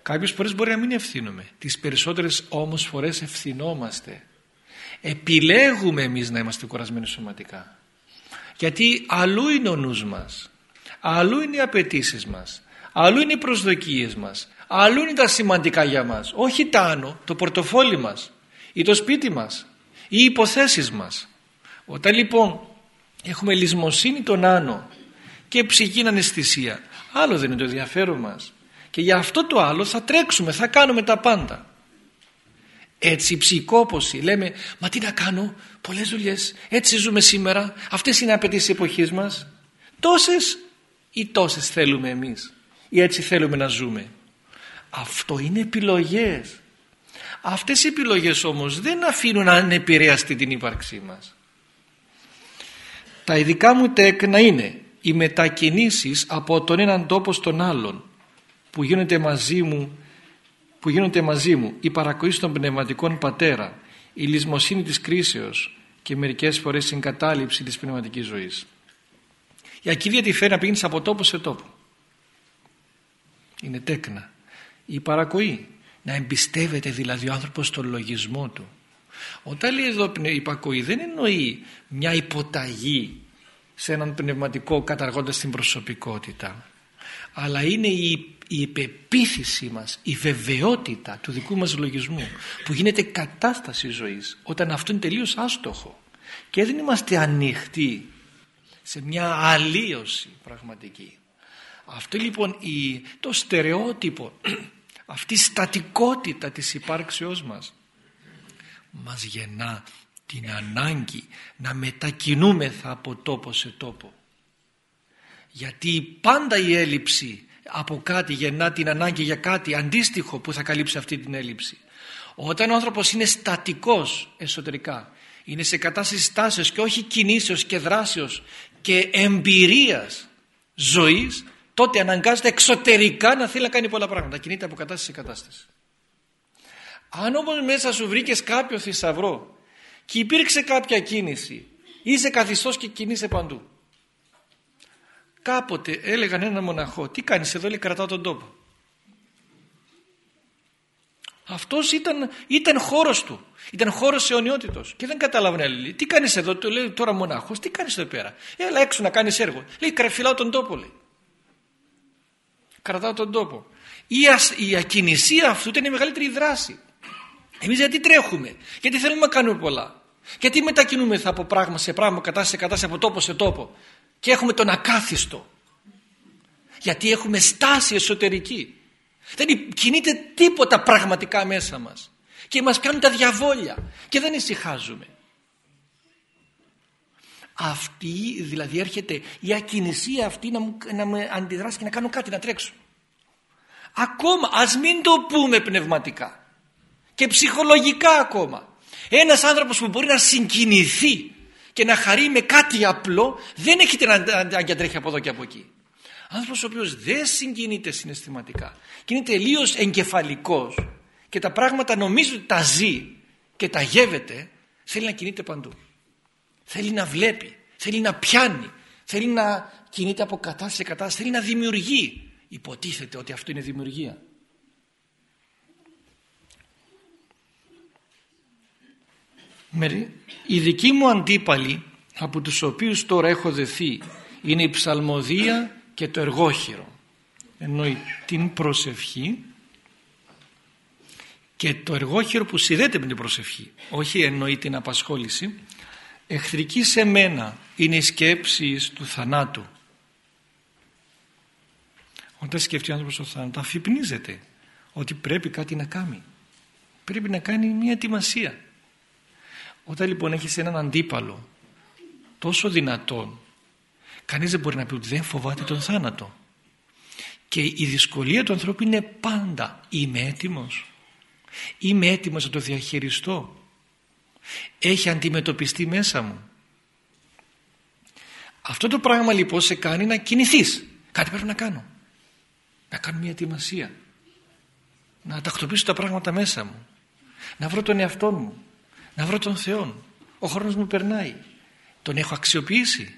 Κάποιες φορές μπορεί να μην ευθύνουμε. Τις περισσότερες όμως φορές ευθυνόμαστε. Επιλέγουμε εμείς να είμαστε κουρασμένοι σωματικά. Γιατί αλλού είναι ο νους μας. Αλλού είναι οι απαιτήσεις μας. Αλλού είναι οι προσδοκίες μας. Αλλού είναι τα σημαντικά για μας. Όχι τα άνω, το πορτοφόλι μας ή το σπίτι μας ή οι υποθέσεις μας. Όταν λοιπόν έχουμε λησμοσύνη τον άνω και ψυχή αναισθησία, άλλο δεν είναι το ενδιαφέρον μας και για αυτό το άλλο θα τρέξουμε, θα κάνουμε τα πάντα. έτσι ψυχόποση λέμε μα τι να κάνω πολλές δουλειές έτσι ζούμε σήμερα αυτές είναι απαιτήσεις εποχής μας τόσες ή τόσες θέλουμε εμείς ή έτσι θέλουμε να ζούμε. Αυτό είναι επιλογές. Αυτές οι επιλογές όμως δεν αφήνουν ανεπηρέαστη την ύπαρξή μας. Τα ειδικά μου τέκνα είναι οι μετακινήσεις από τον έναν τόπο στον άλλον που γίνονται μαζί μου που γίνονται μαζί μου. Η παρακοή των πνευματικών πατέρα η λησμοσύνη της κρίσεως και μερικές φορές η συγκατάληψη της πνευματικής ζωής. Η ακρίβεια τη φέρει να πηγαίνεις από τόπο σε τόπο. Είναι τέκνα. Η παρακοή να εμπιστεύεται δηλαδή ο άνθρωπος στον λογισμό του. Όταν λέει εδώ υπακοή δεν εννοεί μια υποταγή σε έναν πνευματικό καταργώντας την προσωπικότητα αλλά είναι η, η υπεποίθηση μας, η βεβαιότητα του δικού μας λογισμού που γίνεται κατάσταση ζωής όταν αυτό είναι τελείως άστοχο και δεν είμαστε ανοιχτοί σε μια αλλίωση πραγματική. Αυτό λοιπόν η, το στερεότυπο, αυτή η στατικότητα της υπάρξεώς μας μας γεννά την ανάγκη να μετακινούμεθα από τόπο σε τόπο. Γιατί πάντα η έλλειψη από κάτι γεννά την ανάγκη για κάτι αντίστοιχο που θα καλύψει αυτή την έλλειψη. Όταν ο άνθρωπος είναι στατικός εσωτερικά, είναι σε κατάσταση στάσεως και όχι κινήσεως και δράσεως και εμπειρίας ζωής, τότε αναγκάζεται εξωτερικά να θέλει να κάνει πολλά πράγματα. Κινείται από κατάσταση σε κατάσταση. Αν όμως μέσα σου βρήκες κάποιο θησαυρό και υπήρξε κάποια κίνηση είσαι καθιστός και κινείσαι παντού κάποτε έλεγαν ένα μοναχό τι κάνεις εδώ λέει κρατάω τον τόπο αυτός ήταν, ήταν χώρος του ήταν χώρος αιωνιότητος και δεν καταλάβαινε λέει, τι κάνεις εδώ του λέει τώρα μονάχος τι κάνεις εδώ πέρα έλα έξω να κάνεις έργο λέει φυλάω τον τόπο λέει. Κρατάω τον τόπο η, ας, η ακινησία αυτού ήταν η μεγαλύτερη δράση. Εμείς γιατί τρέχουμε, γιατί θέλουμε να κάνουμε πολλά. Γιατί μετακινούμεθα από πράγμα σε πράγμα, κατάσταση σε κατάσταση, από τόπο σε τόπο. Και έχουμε τον ακάθιστο. Γιατί έχουμε στάση εσωτερική. Δεν κινείται τίποτα πραγματικά μέσα μας. Και μας κάνουν τα διαβόλια. Και δεν ησυχάζουμε. Αυτή δηλαδή έρχεται η ακινησία αυτή να, μου, να με αντιδράσει και να κάνω κάτι, να τρέξω. Ακόμα ας μην το πούμε πνευματικά και ψυχολογικά ακόμα. Ένας άνθρωπος που μπορεί να συγκινηθεί και να χαρεί με κάτι απλό δεν έχει την ανάγκη τρέχει από εδώ και από εκεί. Άνθρωπος ο οποίος δεν συγκινείται συναισθηματικά και είναι τελείως εγκεφαλικός και τα πράγματα νομίζει ότι τα ζει και τα γεύεται θέλει να κινείται παντού. Θέλει να βλέπει, θέλει να πιάνει, θέλει να κινείται από κατάσταση σε κατάσταση, θέλει να δημιουργεί. Υποτίθεται ότι αυτό είναι δημιουργία. Οι δικοί μου αντίπαλοι από τους οποίους τώρα έχω δεθεί είναι η ψαλμοδία και το εργόχειρο. Εννοεί την προσευχή και το εργόχειρο που συνδέεται με την προσευχή. Όχι εννοεί την απασχόληση. Εχθρική σε μένα είναι η σκέψη του θανάτου. Όταν σκεφτεί ο άνθρωπος το θάνατο αφυπνίζεται ότι πρέπει κάτι να κάνει. Πρέπει να κάνει μια ετοιμασία όταν λοιπόν έχεις έναν αντίπαλο τόσο δυνατόν κανείς δεν μπορεί να πει ότι δεν φοβάται τον θάνατο. Και η δυσκολία του ανθρώπου είναι πάντα είμαι έτοιμος. Είμαι έτοιμος να το διαχειριστώ. Έχει αντιμετωπιστεί μέσα μου. Αυτό το πράγμα λοιπόν σε κάνει να κινηθείς. Κάτι πρέπει να κάνω. Να κάνω μια ετοιμασία. Να τακτοποιήσω τα πράγματα μέσα μου. Να βρω τον εαυτό μου να βρω τον Θεό ο χρόνος μου περνάει. Τον έχω αξιοποιήσει.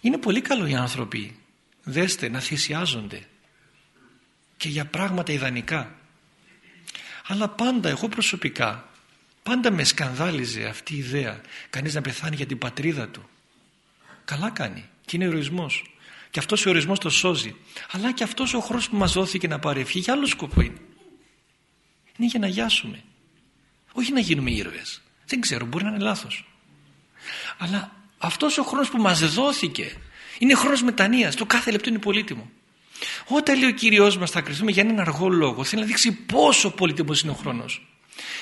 Είναι πολύ καλό οι άνθρωποι δέστε να θυσιάζονται και για πράγματα ιδανικά. Αλλά πάντα εγώ προσωπικά πάντα με σκανδάλιζε αυτή η ιδέα. Κανείς να πεθάνει για την πατρίδα του. Καλά κάνει και είναι ορισμός. Και αυτός ο ορισμός το σώζει. Αλλά και αυτός ο χρόνος που μας δόθηκε να παρευχεί για άλλο σκοπό είναι. Είναι για να γιάσουμε όχι να γίνουμε ήρωες. Δεν ξέρω, μπορεί να είναι λάθος. Αλλά αυτός ο χρόνος που μας δόθηκε είναι χρόνος μετανοίας. Το κάθε λεπτό είναι πολύτιμο. Όταν λέει ο Κύριος μας θα κρυφθούμε για έναν αργό λόγο θέλει να δείξει πόσο πολύτιμος είναι ο χρόνος.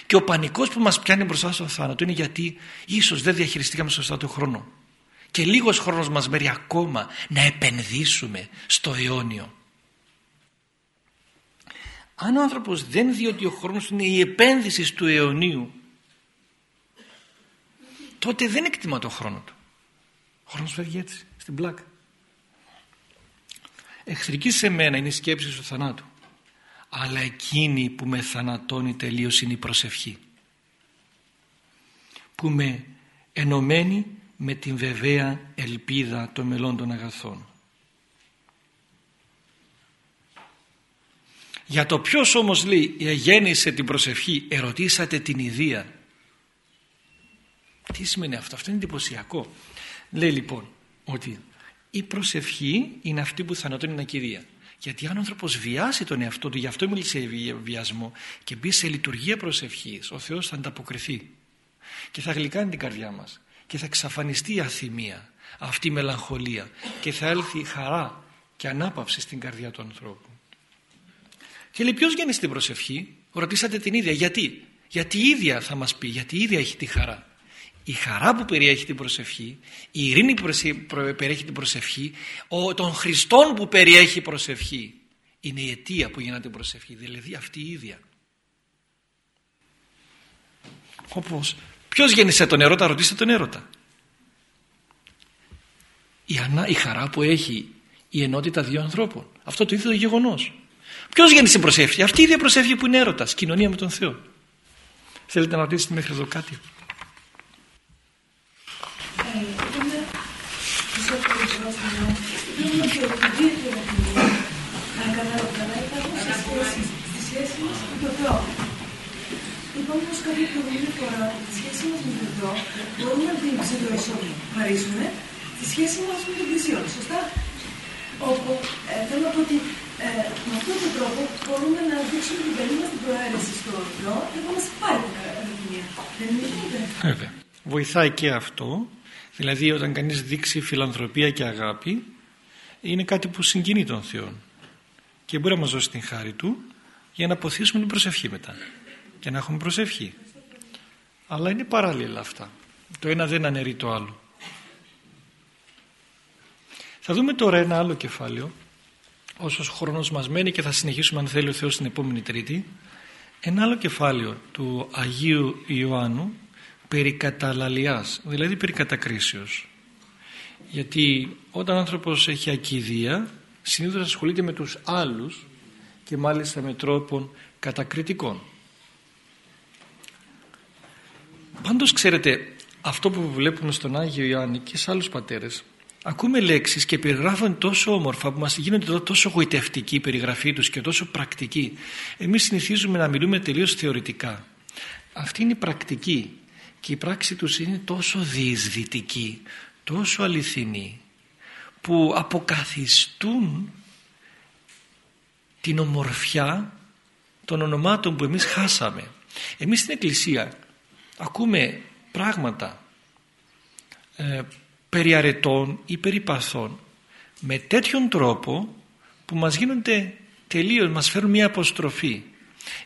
Και ο πανικός που μας πιάνει μπροστά στο θάνατο είναι γιατί ίσως δεν διαχειριστήκαμε σωστά τον χρόνο. Και λίγος χρόνος μας μένει ακόμα να επενδύσουμε στο αιώνιο. Αν ο άνθρωπος δεν δει ότι ο χρόνος είναι η επένδυση του αιωνίου τότε δεν εκτιμά τον χρόνο του. Ο χρόνος φεύγει έτσι, στην πλάκα. Εχθρική σε μένα είναι η σκέψη του θανάτου. Αλλά εκείνη που με θανατώνει τελείως είναι η προσευχή. Που με ενωμένη με την βεβαία ελπίδα των μελών των αγαθών. Για το ποιος όμως λέει γέννησε την προσευχή ερωτήσατε την ιδία. Τι σημαίνει αυτό, αυτό είναι εντυπωσιακό. Λέει λοιπόν ότι η προσευχή είναι αυτή που θανατώνει την ακυρία. Γιατί αν ο άνθρωπος βιάσει τον εαυτό του, γι' αυτό μίλησε βιασμό και μπει σε λειτουργία προσευχής, ο Θεός θα ανταποκριθεί και θα γλυκάνει την καρδιά μας και θα εξαφανιστεί η αθυμία, αυτή η μελαγχολία και θα έλθει χαρά και ανάπαυση στην καρδιά του ανθρώπου. Και λέει ποιος γίνει στην προσευχή, ρωτήσατε την ίδια. Γιατί, γιατί η ίδια θα μας πει, γιατί η ίδια έχει τη χαρά η χαρά που περιέχει την προσευχή, η ειρήνη που περιέχει την προσευχή, ο, των Χριστών που περιέχει η προσευχή είναι η αιτία που γίνεται την προσευχή, δηλαδή αυτή η ίδια. Όπως, ποιος γέννησε τον έρωτα, ρωτήστε τον έρωτα. Η, ανά, η χαρά που έχει η ενότητα δύο ανθρώπων. Αυτό το ίδιο το γεγονός. Ποιος γέννησε την προσευχή, αυτή η ίδια προσευχή που είναι έρωτας, κοινωνία με τον Θεό. Θέλετε να ρωτήσετε μέχρι εδώ κάτι; Λοιπόν, όπως κάποια προηγούμενη φορά, τη σχέση μας με τον Θεό μπορούμε να την ψευδοεσοβαρίσουμε στη σχέση μας με τον πλησίον, σωστά. Όπου ε, θέλω να πω ότι ε, με αυτόν τον τρόπο μπορούμε να δείξουμε την καλή μας την προαίρεση στο Θεό και θα μας πάρει την αδικία. Δεν είναι τίποτε. Βέβαια. Βοηθάει και αυτό. Δηλαδή όταν κανείς δείξει φιλανθρωπία και αγάπη είναι κάτι που συγκινεί τον Θεό και μπορεί να μας δώσει την χάρη Του για να αποθήσουμε την προσευχή μετά και να έχουμε προσευχή. Αλλά είναι παράλληλα αυτά. Το ένα δεν αναιρεί το άλλο. Θα δούμε τώρα ένα άλλο κεφάλαιο όσος χρόνος μας μένει και θα συνεχίσουμε αν θέλει ο Θεός την επόμενη Τρίτη ένα άλλο κεφάλαιο του Αγίου Ιωάννου περί καταλαλιάς, δηλαδή περί κατακρίσεως. Γιατί όταν ο άνθρωπος έχει ακιδεία συνήθως ασχολείται με τους άλλους και μάλιστα με τρόπον κατακριτικών. Πάντως ξέρετε αυτό που βλέπουμε στον Άγιο Ιωάννη και σε άλλους πατέρες ακούμε λέξεις και περιγράφουν τόσο όμορφα που μας γίνονται τόσο γοητευτική η περιγραφή τους και τόσο πρακτική. Εμείς συνηθίζουμε να μιλούμε τελείως θεωρητικά. Αυτή είναι η πρακτική και η πράξη τους είναι τόσο διεισδυτική, τόσο αληθινή που αποκαθιστούν την ομορφιά των ονομάτων που εμείς χάσαμε. Εμείς στην Εκκλησία ακούμε πράγματα ε, περί αρετών ή περί παθών με τέτοιον τρόπο που μας γίνονται τελείως, μας φέρουν μια αποστροφή.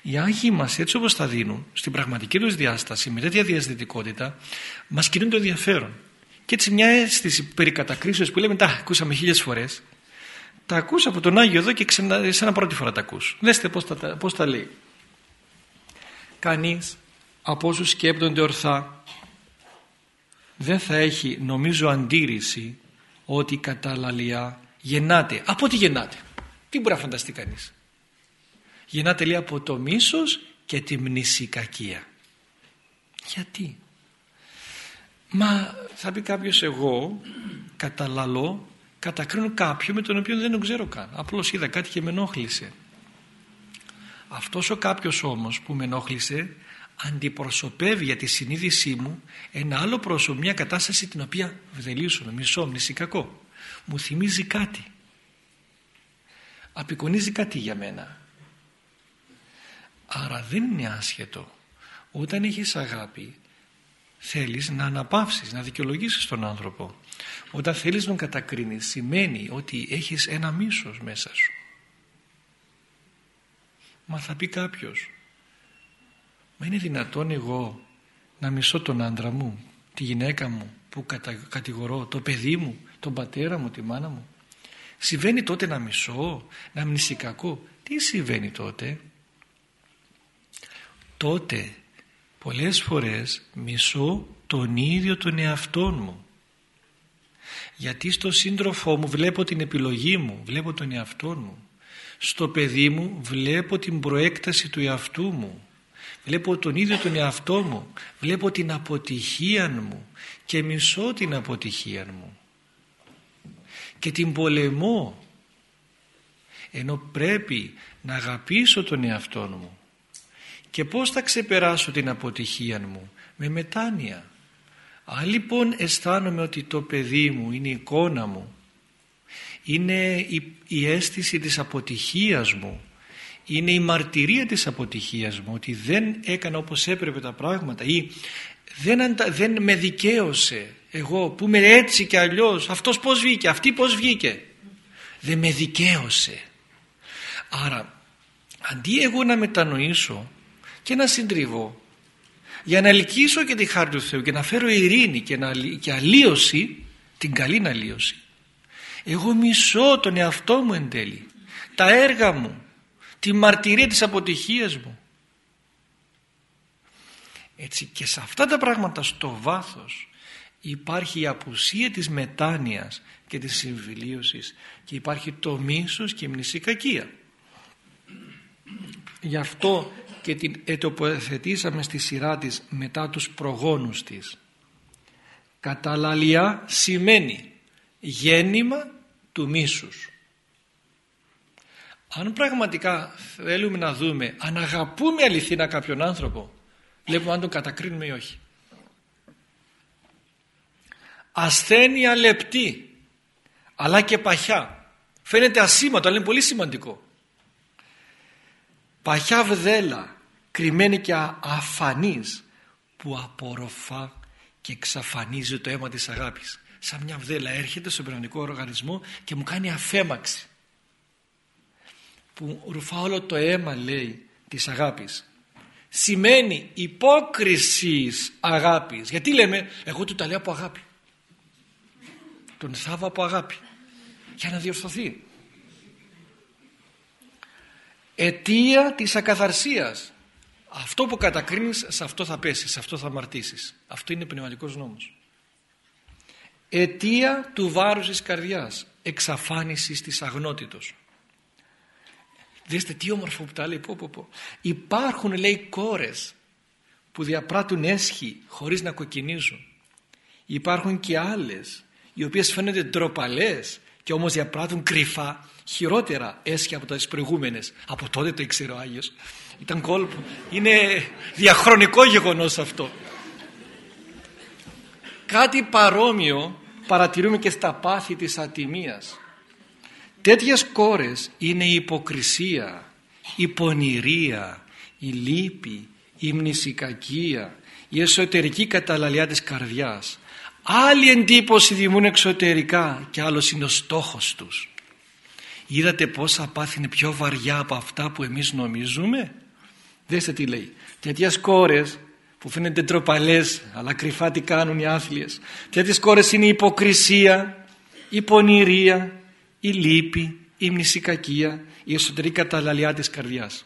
Οι Άγιοι μας έτσι όπως τα δίνουν στην πραγματική τους διάσταση με τέτοια διασδυτικότητα μας κινούν το ενδιαφέρον. Και έτσι μια αίσθηση περί κατακρίσεως που λέμε τα ακούσαμε χίλιες φορές τα ακούς από τον Άγιο εδώ και ξανά, σαν πρώτη φορά τα ακούς. Δέστε πώς τα, πώς τα λέει. Κανείς από όσους σκέπτονται ορθά δεν θα έχει νομίζω αντίρρηση ότι η καταλαλία γεννάται. Από τι γεννάται; Τι μπορεί να φανταστεί κανείς; Γεννάται λέει από το μίσος και τη μνησικακία. Γιατί; Μα θα πει κάποιος εγώ καταλαλώ κατακρίνω κάποιον με τον οποίο δεν τον ξέρω καν. Απλώς είδα κάτι και με ενόχλησε. Αυτός ο κάποιος όμως που με ενόχλησε αντιπροσωπεύει για τη συνείδησή μου ένα άλλο πρόσωπο, μια κατάσταση την οποία βδελίωσον, μισόμνηση, κακό. Μου θυμίζει κάτι. Απεικονίζει κάτι για μένα. Άρα δεν είναι άσχετο. Όταν έχεις αγάπη θέλεις να αναπαύσεις, να δικαιολογήσεις τον άνθρωπο. Όταν θέλεις να τον κατακρίνεις σημαίνει ότι έχεις ένα μίσος μέσα σου. Μα θα πει κάποιος Μα είναι δυνατόν εγώ να μισώ τον άντρα μου, τη γυναίκα μου που κατηγορώ, το παιδί μου, τον πατέρα μου, τη μάνα μου. Συμβαίνει τότε να μισώ, να μνησεί κακό; Τι συμβαίνει τότε; Τότε πολλές φορές μισώ τον ίδιο τον εαυτό μου. Γιατί στο σύντροφό μου βλέπω την επιλογή μου, βλέπω τον εαυτό μου. Στο παιδί μου βλέπω την προέκταση του εαυτού μου. Βλέπω τον ίδιο τον εαυτό μου. Βλέπω την αποτυχία μου και μισώ την αποτυχία μου. Και την πολεμώ. Ενώ πρέπει να αγαπήσω τον εαυτό μου. Και πώς θα ξεπεράσω την αποτυχία μου; Με μετάνοια. Αν λοιπόν αισθάνομαι ότι το παιδί μου είναι η εικόνα μου είναι η, η αίσθηση της αποτυχίας μου είναι η μαρτυρία της αποτυχίας μου ότι δεν έκανα όπως έπρεπε τα πράγματα ή δεν, δεν με δικαίωσε εγώ που είμαι έτσι και αλλιώς. Αυτός πως βγήκε, αυτή πως βγήκε. Δεν με δικαίωσε. Άρα αντί εγώ να μετανοήσω και να συντριβώ για να ελκύσω και τη χάρη του Θεού και να φέρω ειρήνη και, να, και αλλίωση την καλή αλλίωση εγώ μισώ τον εαυτό μου εν τέλει. Τα έργα μου τη μαρτυρία της αποτυχίας μου. Έτσι και σε αυτά τα πράγματα στο βάθος υπάρχει η απουσία της μετάνοιας και της συμφιλίωσης και υπάρχει το μίσος και η μνησικακία. Γι' αυτό και την ετοποθετήσαμε στη σειρά της μετά τους προγόνους της. Καταλαλιά σημαίνει γέννημα του μίσους αν πραγματικά θέλουμε να δούμε αν αγαπούμε αληθινά κάποιον άνθρωπο βλέπουμε αν τον κατακρίνουμε ή όχι. Ασθένεια λεπτή αλλά και παχιά. Φαίνεται ασήμαντο αλλά είναι πολύ σημαντικό. Παχιά βδέλα κρυμμένη και αφανής που απορροφά και εξαφανίζει το αίμα της αγάπης. Σαν μια βδέλα έρχεται στον πνευματικό οργανισμό και μου κάνει αφέμαξη που ρουφά όλο το αίμα λέει της αγάπης. Σημαίνει υπόκρισης αγάπης. Γιατί λέμε εγώ του τα λέω από αγάπη. Τον θάβω από αγάπη. Για να διορθωθεί αιτία της ακαθαρσίας. Αυτό που κατακρίνεις σε αυτό θα πέσεις, σε αυτό θα αμαρτήσεις. Αυτό είναι πνευματικός νόμος. Αιτία του βάρους της καρδιάς. Εξαφάνισης της αγνότητος δέστε τι όμορφο που τα λέει πω, πω, πω. υπάρχουν λέει κόρες που διαπράττουν έσχη χωρίς να κοκκινίζουν. Υπάρχουν και άλλες οι οποίες φαίνονται ντροπαλές και όμως διαπράττουν κρυφά χειρότερα έσχη από τις προηγούμενες. Από τότε το ήξερε ο Άγιος. Ήταν κόλπο. Είναι διαχρονικό γεγονός αυτό. Κάτι παρόμοιο παρατηρούμε και στα πάθη της ατιμίας τέτοιες κόρες είναι η υποκρισία η πονηρία η λύπη η μνησικακία η εσωτερική καταλαλιά της καρδιάς. Άλλη εντύπωση δημούν εξωτερικά και άλλος είναι ο στόχος τους. Είδατε πόσα πάθη είναι πιο βαριά από αυτά που εμείς νομίζουμε; Δέστε τι λέει. Τέτοιες κόρες που φαίνονται τροπαλές αλλά κρυφά τι κάνουν οι άθλιες. Τέτοιες κόρες είναι η υποκρισία η πονηρία η λύπη η μνησικακία η εσωτερική καταλαλιά της καρδιάς.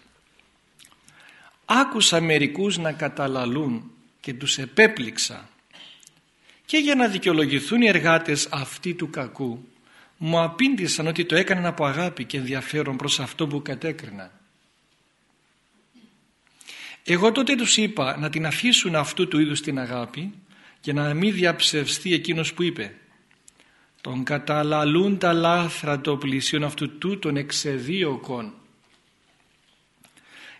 Άκουσα μερικούς να καταλαλούν και τους επέπληξα. Και για να δικαιολογηθούν οι εργάτες αυτοί του κακού μου απήντησαν ότι το έκαναν από αγάπη και ενδιαφέρον προς αυτό που κατέκριναν εγώ τότε τους είπα να την αφήσουν αυτού του είδους την αγάπη και να μην διαψευστεί εκείνος που είπε τον καταλαλούν τα λάθρα το πλησίον αυτού τούτων εξεδίωκον.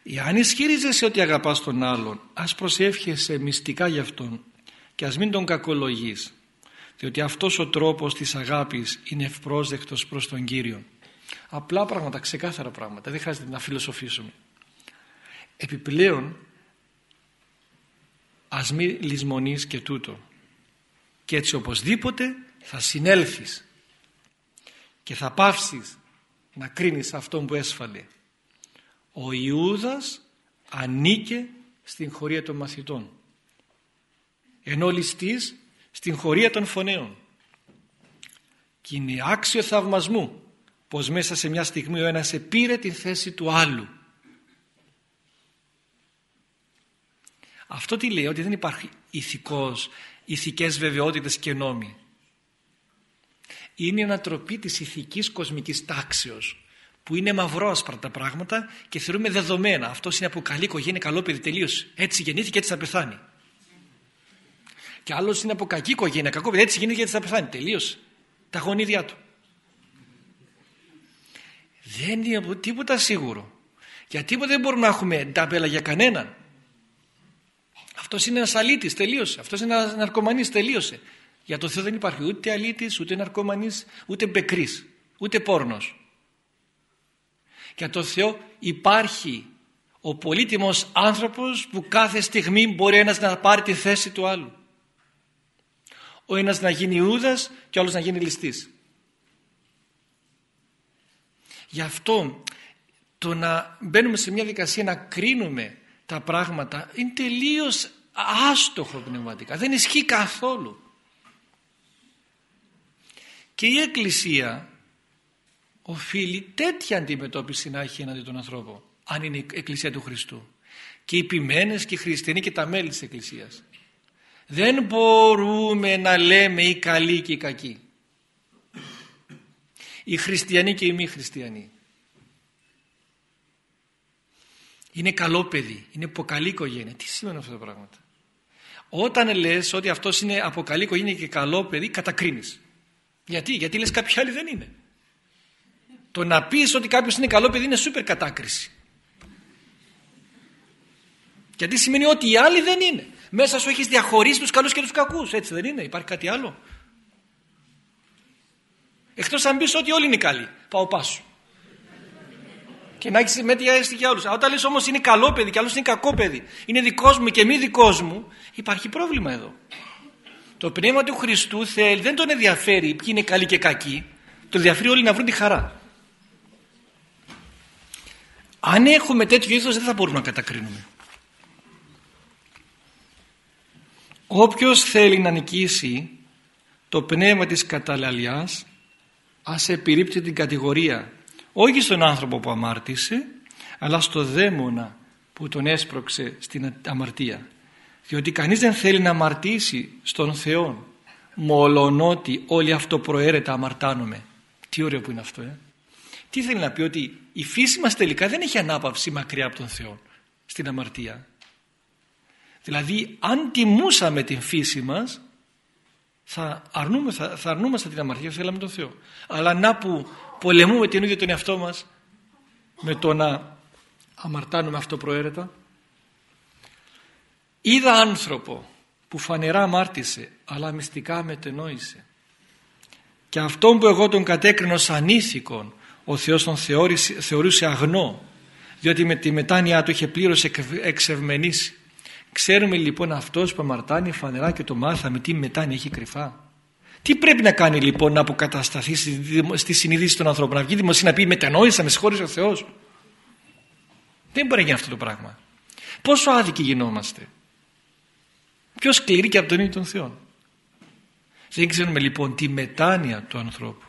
Εάν ισχύριζεσαι ότι αγαπάς τον άλλον ας προσεύχεσαι μυστικά γι' αυτόν και ας μην τον κακολογείς διότι αυτός ο τρόπος της αγάπης είναι ευπρόσδεκτος προς τον Κύριο απλά πράγματα, ξεκάθαρα πράγματα δεν χρειάζεται να φιλοσοφήσουμε. Επιπλέον ας μην λησμονείς και τούτο. Και έτσι οπωσδήποτε θα συνέλθεις και θα πάυσεις να κρίνεις αυτόν που έσφαλε. Ο Ιούδας ανήκε στην χωρία των μαθητών ενώ ληστής στην χωρία των φωνέων. Και είναι άξιο θαυμασμού πως μέσα σε μια στιγμή ο ένας επήρε τη θέση του άλλου. Αυτό τι λέει ότι δεν υπάρχει ηθικός ηθικές βεβαιότητες και νόμοι είναι η ανατροπή της ηθικής κοσμικής τάξεως που είναι μαυρόσπρα τα πράγματα και θεωρούμε δεδομένα. Αυτός είναι από καλή οικογένεια, καλό παιδί, τελείωσε. Έτσι γεννήθηκε, έτσι θα πεθάνει. Και άλλος είναι από κακή οικογένεια, κακό παιδί, έτσι γεννήθηκε, έτσι θα πεθάνει. Τελείωσε. Τα γονίδια του. Δεν είναι από τίποτα σίγουρο. Για τίποτα δεν μπορούμε να έχουμε ταμπέλα για κανέναν. Αυτός είναι ένας αλήτης, τελείωσε. Αυτός είναι ένας ναρκωμανής, τελείωσε. Για το Θεό δεν υπάρχει ούτε αλήτης, ούτε ναρκωμανής, ούτε μπεκρής, ούτε πόρνος. Για το Θεό υπάρχει ο πολύτιμος άνθρωπος που κάθε στιγμή μπορεί ένας να πάρει τη θέση του άλλου. Ο ένας να γίνει Ιούδας και ο άλλος να γίνει ληστής. Γι' αυτό το να μπαίνουμε σε μια δικασία να κρίνουμε τα πράγματα είναι τελείως άστοχο πνευματικά. Δεν ισχύει καθόλου. Και η Εκκλησία οφείλει τέτοια αντιμετώπιση να έχει εναντί των ανθρώπων αν είναι η Εκκλησία του Χριστού. Και οι ποιμένες και οι χριστιανοί και τα μέλη της Εκκλησίας. Δεν μπορούμε να λέμε οι καλοί και οι κακοί. Οι χριστιανοί και οι μη χριστιανοί. Είναι καλό παιδί είναι από καλή οικογένεια. Τι σημαίνει αυτά τα πράγματα; Όταν λες ότι αυτός είναι από καλή οικογένεια και καλό παιδί κατακρίνεις γιατί, γιατί λες κάποιοι άλλοι δεν είναι το να πεις ότι κάποιος είναι καλό παιδί είναι σούπερ κατάκριση. Γιατί σημαίνει ότι οι άλλοι δεν είναι. Μέσα σου έχεις διαχωρίσει τους καλούς και τους κακούς. Έτσι δεν είναι; Υπάρχει κάτι άλλο; Εκτός αν πεις ότι όλοι είναι καλοί. Πάω πάσου. Και να έχεις μέτρια αίσθηση για όλους. Όταν λες όμως είναι καλό παιδί και άλλος είναι κακό παιδί. Είναι δικός μου και μη δικός μου. Υπάρχει πρόβλημα εδώ. Το πνεύμα του Χριστού θέλει, δεν τον ενδιαφέρει ποιοι είναι καλοί και κακοί. Το ενδιαφέρει όλοι να βρουν τη χαρά. Αν έχουμε τέτοιο ήθος δεν θα μπορούμε να κατακρίνουμε. Όποιος θέλει να νικήσει το πνεύμα της καταλαλιάς ας επιρρύπτει την κατηγορία όχι στον άνθρωπο που αμάρτησε αλλά στο δαίμονα που τον έσπρωξε στην αμαρτία διότι κανείς δεν θέλει να αμαρτήσει στον Θεό μολονότι όλοι αυτό προαίρετα αμαρτάνουμε τι ωραίο που είναι αυτό ε τι θέλει να πει ότι η φύση μας τελικά δεν έχει ανάπαυση μακριά από τον Θεό στην αμαρτία. Δηλαδή αν τιμούσαμε την φύση μας θα, αρνούμε, θα, θα αρνούμαστε την αμαρτία θα θέλαμε τον Θεό. Αλλά να που πολεμούμε την ίδια τον εαυτό μας με το να αμαρτάνουμε αυτό προαίρετα. Είδα άνθρωπο που φανερά αμάρτησε αλλά μυστικά μετενόησε και αυτόν που εγώ τον κατέκρινω σαν ήθικον ο Θεός τον θεωρούσε αγνό διότι με τη μετάνοιά του είχε πλήρως εξευμενήσει. Ξέρουμε λοιπόν αυτός που αμαρτάνει φανερά και το μάθαμε τι μετάνοια έχει κρυφά. Τι πρέπει να κάνει λοιπόν να αποκατασταθεί στη συνείδηση των ανθρώπων, να βγει δημοσία να πει μετανόησα, με συγχώρησε ο Θεός. Δεν μπορεί να γίνει αυτό το πράγμα. Πόσο άδικοι γινόμαστε. Πιο σκληροί και από τον ίδιο τον Θεό. Δεν ξέρουμε λοιπόν τη μετάνοια του ανθρώπου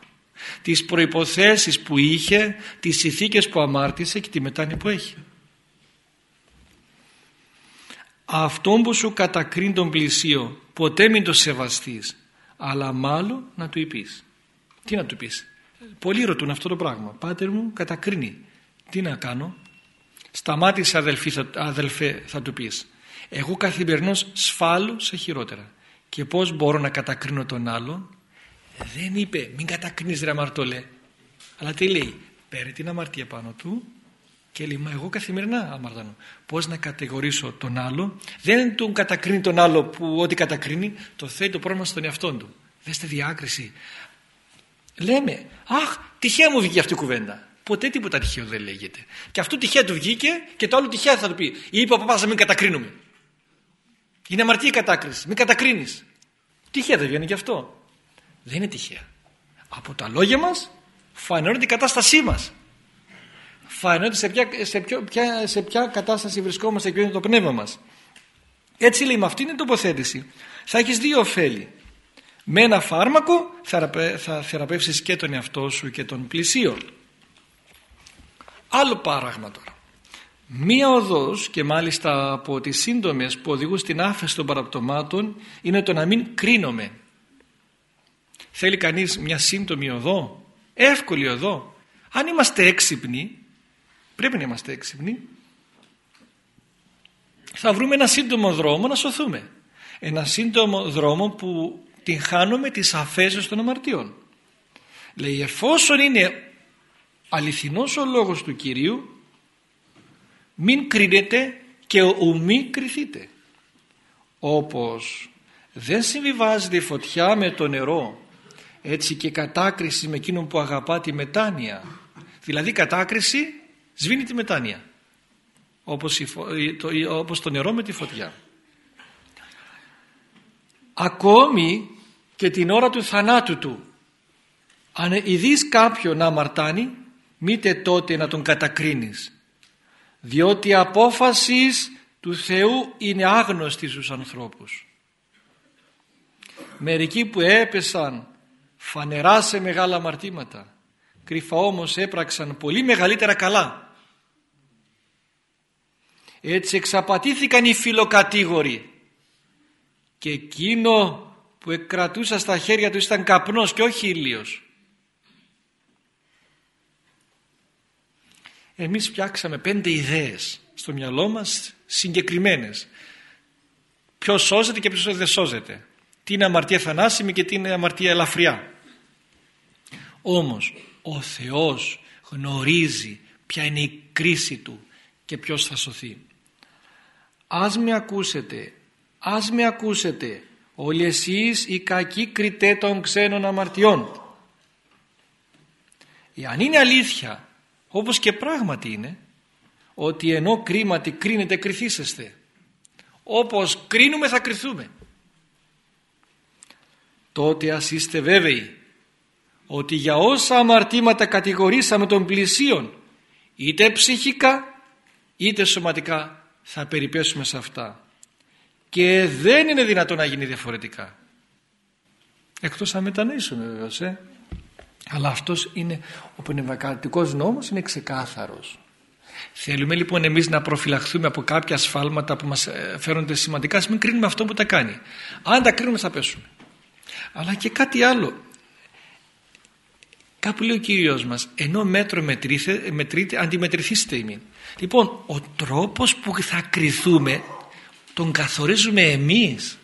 τις προϋποθέσεις που είχε, τις ηθίκες που αμάρτησε και τη μετάνοια που έχει. Αυτόν που σου κατακρίνει τον πλησίο ποτέ μην το σεβαστείς αλλά μάλλον να του είπεις. Τι να του πεις; Πολλοί ρωτούν αυτό το πράγμα. Πάτερ μου κατακρίνει. Τι να κάνω; Σταμάτησε αδελφή, θα, αδελφέ θα του πεις. Εγώ καθημερινώς σφάλω σε χειρότερα. Και πώς μπορώ να κατακρίνω τον άλλον; Δεν είπε μην κατακρίνεις ρε αμαρτωλέ. Αλλά τι λέει. Πέρε την αμαρτία πάνω του και λέει μα εγώ καθημερινά αμαρτάνω. Πώς να κατηγορήσω τον άλλο. Δεν τον κατακρίνει τον άλλο που ό,τι κατακρίνει το θέτει το πρόβλημα στον εαυτό του. Δέστε διάκριση. Λέμε αχ τυχαία μου βγήκε αυτή η κουβέντα. Ποτέ τίποτα τυχαίο δεν λέγεται. Και αυτό τυχαία του βγήκε και το άλλο τυχαία θα του πει. Είπε ο παπάς να μην κατακρίνουμε. Είναι αμαρτία η κατάκριση. Μην κατακρίνεις. Τυχαία δεν βγαίνει και αυτό. Δεν είναι τυχαία. Από τα λόγια μας φανερώνεται η κατάστασή μας. φαίνεται σε ποια, σε, ποια, σε ποια κατάσταση βρισκόμαστε και είναι το πνεύμα μας. Έτσι λέει με αυτήν την τοποθέτηση θα έχεις δύο ωφέλη. Με ένα φάρμακο θα θεραπεύσεις και τον εαυτό σου και τον πλησίο. Άλλο παράγμα τώρα. Μία οδός και μάλιστα από τις σύντομες που οδηγούν στην άφεση των παραπτωμάτων είναι το να μην κρίνομαι. Θέλει κανείς μια σύντομη οδό, εύκολη οδό. Αν είμαστε έξυπνοι, πρέπει να είμαστε έξυπνοι, θα βρούμε ένα σύντομο δρόμο να σωθούμε. Ένα σύντομο δρόμο που την χάνουμε τις αφέσεις των αμαρτιών. Λέει εφόσον είναι αληθινός ο λόγος του Κυρίου μην κρίνετε και ουμή κριθείτε. Όπως δεν συμβιβάζεται η φωτιά με το νερό έτσι και κατάκριση με εκείνον που αγαπά τη μετάνοια. Δηλαδή κατάκριση σβήνει τη μετάνοια όπως, το, όπως το νερό με τη φωτιά. Ακόμη και την ώρα του θανάτου του αν ειδείς κάποιον να αμαρτάνει μήτε τότε να τον κατακρίνεις διότι η απόφαση του Θεού είναι άγνωστη στους ανθρώπους. Μερικοί που έπεσαν φανερά σε μεγάλα αμαρτήματα κρυφά όμως έπραξαν πολύ μεγαλύτερα καλά. Έτσι εξαπατήθηκαν οι φιλοκατήγοροι και εκείνο που εκκρατούσα στα χέρια του ήταν καπνός και όχι ήλιος. Εμείς φτιάξαμε πέντε ιδέες στο μυαλό μας συγκεκριμένες. Ποιος σώζεται και ποιος δεν σώζεται. Τι είναι αμαρτία θανάσιμη και τι είναι αμαρτία ελαφριά. Όμως ο Θεός γνωρίζει ποια είναι η κρίση του και ποιος θα σωθεί. Ας με ακούσετε, ας με ακούσετε όλοι εσείς οι κακοί κριτέ των ξένων αμαρτιών. Εάν είναι αλήθεια όπως και πράγματι είναι ότι ενώ κρίματι κρίνετε κριθήσεστε όπως κρίνουμε θα κριθούμε τότε ας είστε βέβαιοι ότι για όσα αμαρτήματα κατηγορήσαμε των πλησίων είτε ψυχικά είτε σωματικά θα περιπέσουμε σε αυτά. Και δεν είναι δυνατόν να γίνει διαφορετικά. Εκτός αν μετανοήσουμε βεβαίως ε. Αλλά αυτός είναι, ο πνευματικός νόμος είναι ξεκάθαρος. Θέλουμε λοιπόν εμείς να προφυλαχθούμε από κάποια ασφάλματα που μας ε, φέρονται σημαντικά, μην κρίνουμε αυτό που τα κάνει. Αν τα κρίνουμε θα πέσουμε. Αλλά και κάτι άλλο. Κάπου λέει ο Κύριος μας, ενώ μέτρο μετρήθε, μετρείτε, αντιμετρηθήστε ημίν. Λοιπόν, ο τρόπος που θα κριθούμε, τον καθορίζουμε εμείς.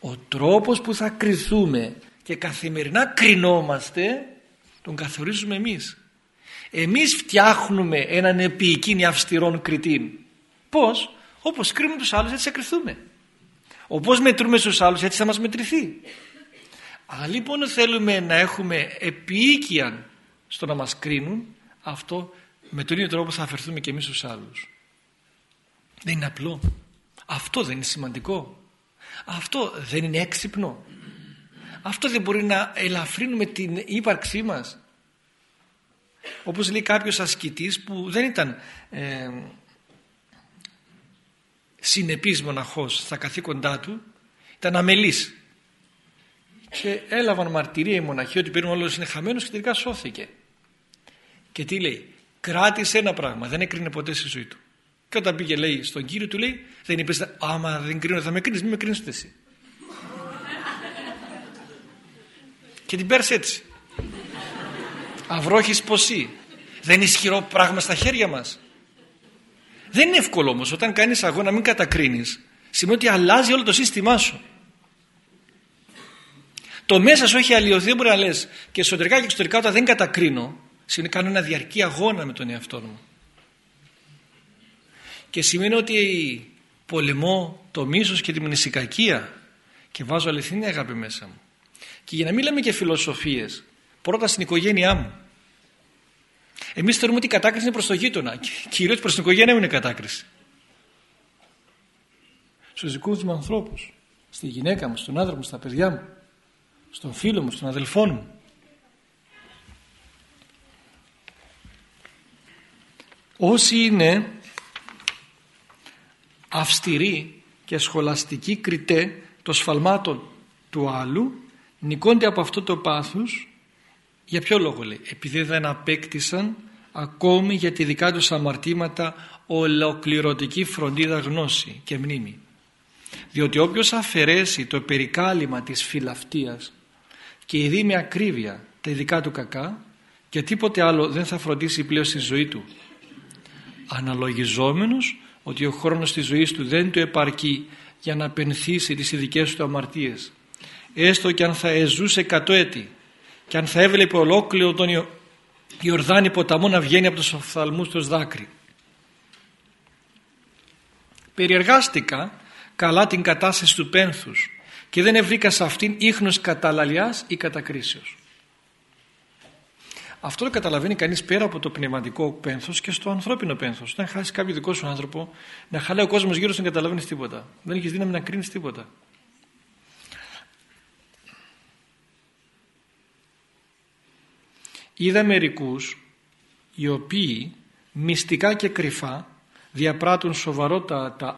Ο τρόπος που θα κριθούμε και καθημερινά κρινόμαστε τον καθορίζουμε εμείς. Εμείς φτιάχνουμε έναν επί αυστηρών κριτήν. Πως όπως κρίνουμε τους άλλους έτσι θα κρυθούμε. Όπως μετρούμε στους άλλους έτσι θα μας μετρηθεί. Αν λοιπόν θέλουμε να έχουμε επίοικια στο να μας κρίνουν. Αυτό με τον ίδιο τρόπο θα αφαιρθούμε και εμείς στους άλλους. Δεν είναι απλό. Αυτό δεν είναι σημαντικό. Αυτό δεν είναι έξυπνο αυτό δεν μπορεί να ελαφρύνουμε την ύπαρξή μας. Όπως λέει κάποιος ασκητής που δεν ήταν ε, συνεπής μοναχός στα καθήκοντά του ήταν αμελής. Και έλαβαν μαρτυρία οι μοναχοί ότι περίπου όλος είναι χαμένος και τελικά σώθηκε. Και τι λέει κράτησε ένα πράγμα δεν έκρινε ποτέ στη ζωή του. Και όταν πήγε λέει στον Κύριο του λέει δεν είπες άμα δεν κρίνω θα με κρίνεις μην με κρίνεις εσύ και την παίρνει έτσι. Αυρόχης ποσή. Δεν είναι ισχυρό πράγμα στα χέρια μας. Δεν είναι εύκολο όμως όταν κάνεις αγώνα μην κατακρίνεις. Σημαίνει ότι αλλάζει όλο το σύστημά σου. Το μέσα σου έχει αλλοιωθεί, δεν μπορεί να λες και εσωτερικά και εξωτερικά όταν δεν κατακρίνω σημαίνει κάνω ένα διαρκή αγώνα με τον εαυτό μου. Και σημαίνει ότι πολεμώ το μίσος και τη μνησικακία και βάζω αληθινή αγάπη μέσα μου. Και για να μην λέμε και φιλοσοφίες, πρώτα στην οικογένειά μου. Εμείς θεωρούμε ότι η κατάκριση είναι προς το γείτονα. Κυρίως προς την οικογένεια μου είναι κατάκριση. Στους δικούς μου ανθρώπους. Στη γυναίκα μου, στον άντρα μου, στα παιδιά μου. Στον φίλο μου, στον αδελφό μου. όσοι είναι αυστηροί και σχολαστικοί κριτέ των σφαλμάτων του άλλου νικώνται από αυτό το πάθος για ποιο λόγο λέει επειδή δεν απέκτησαν ακόμη για τη δικά τους αμαρτήματα ολοκληρωτική φροντίδα γνώση και μνήμη. Διότι όποιος αφαιρέσει το περικάλυμα της φιλαυτίας και ειδεί με ακρίβεια τα ειδικά του κακά και τίποτε άλλο δεν θα φροντίσει πλέον στη ζωή του. Αναλογιζόμενος ότι ο χρόνος της ζωής του δεν του επαρκεί για να πενθήσει τις ειδικές του αμαρτίες έστω και αν θα εζούσε εκατό έτη και αν θα έβλεπε ολόκληρο τον Ιορδάνη ποταμό να βγαίνει από τους οφθαλμούς τους δάκρυ περιεργάστηκα καλά την κατάσταση του πένθους και δεν ευρήκα σε αυτήν ίχνος καταλαλιάς ή κατακρίσεως αυτό το καταλαβαίνει κανείς πέρα από το πνευματικό πένθος και στο ανθρώπινο πένθος. Όταν χάσεις κάποιο δικό σου άνθρωπο, να χαλάει ο κόσμος γύρω σου δεν καταλαβαίνεις τίποτα. Δεν έχεις δύναμη να κρίνεις τίποτα. Είδα μερικούς οι οποίοι μυστικά και κρυφά διαπράττουν σοβαρότατα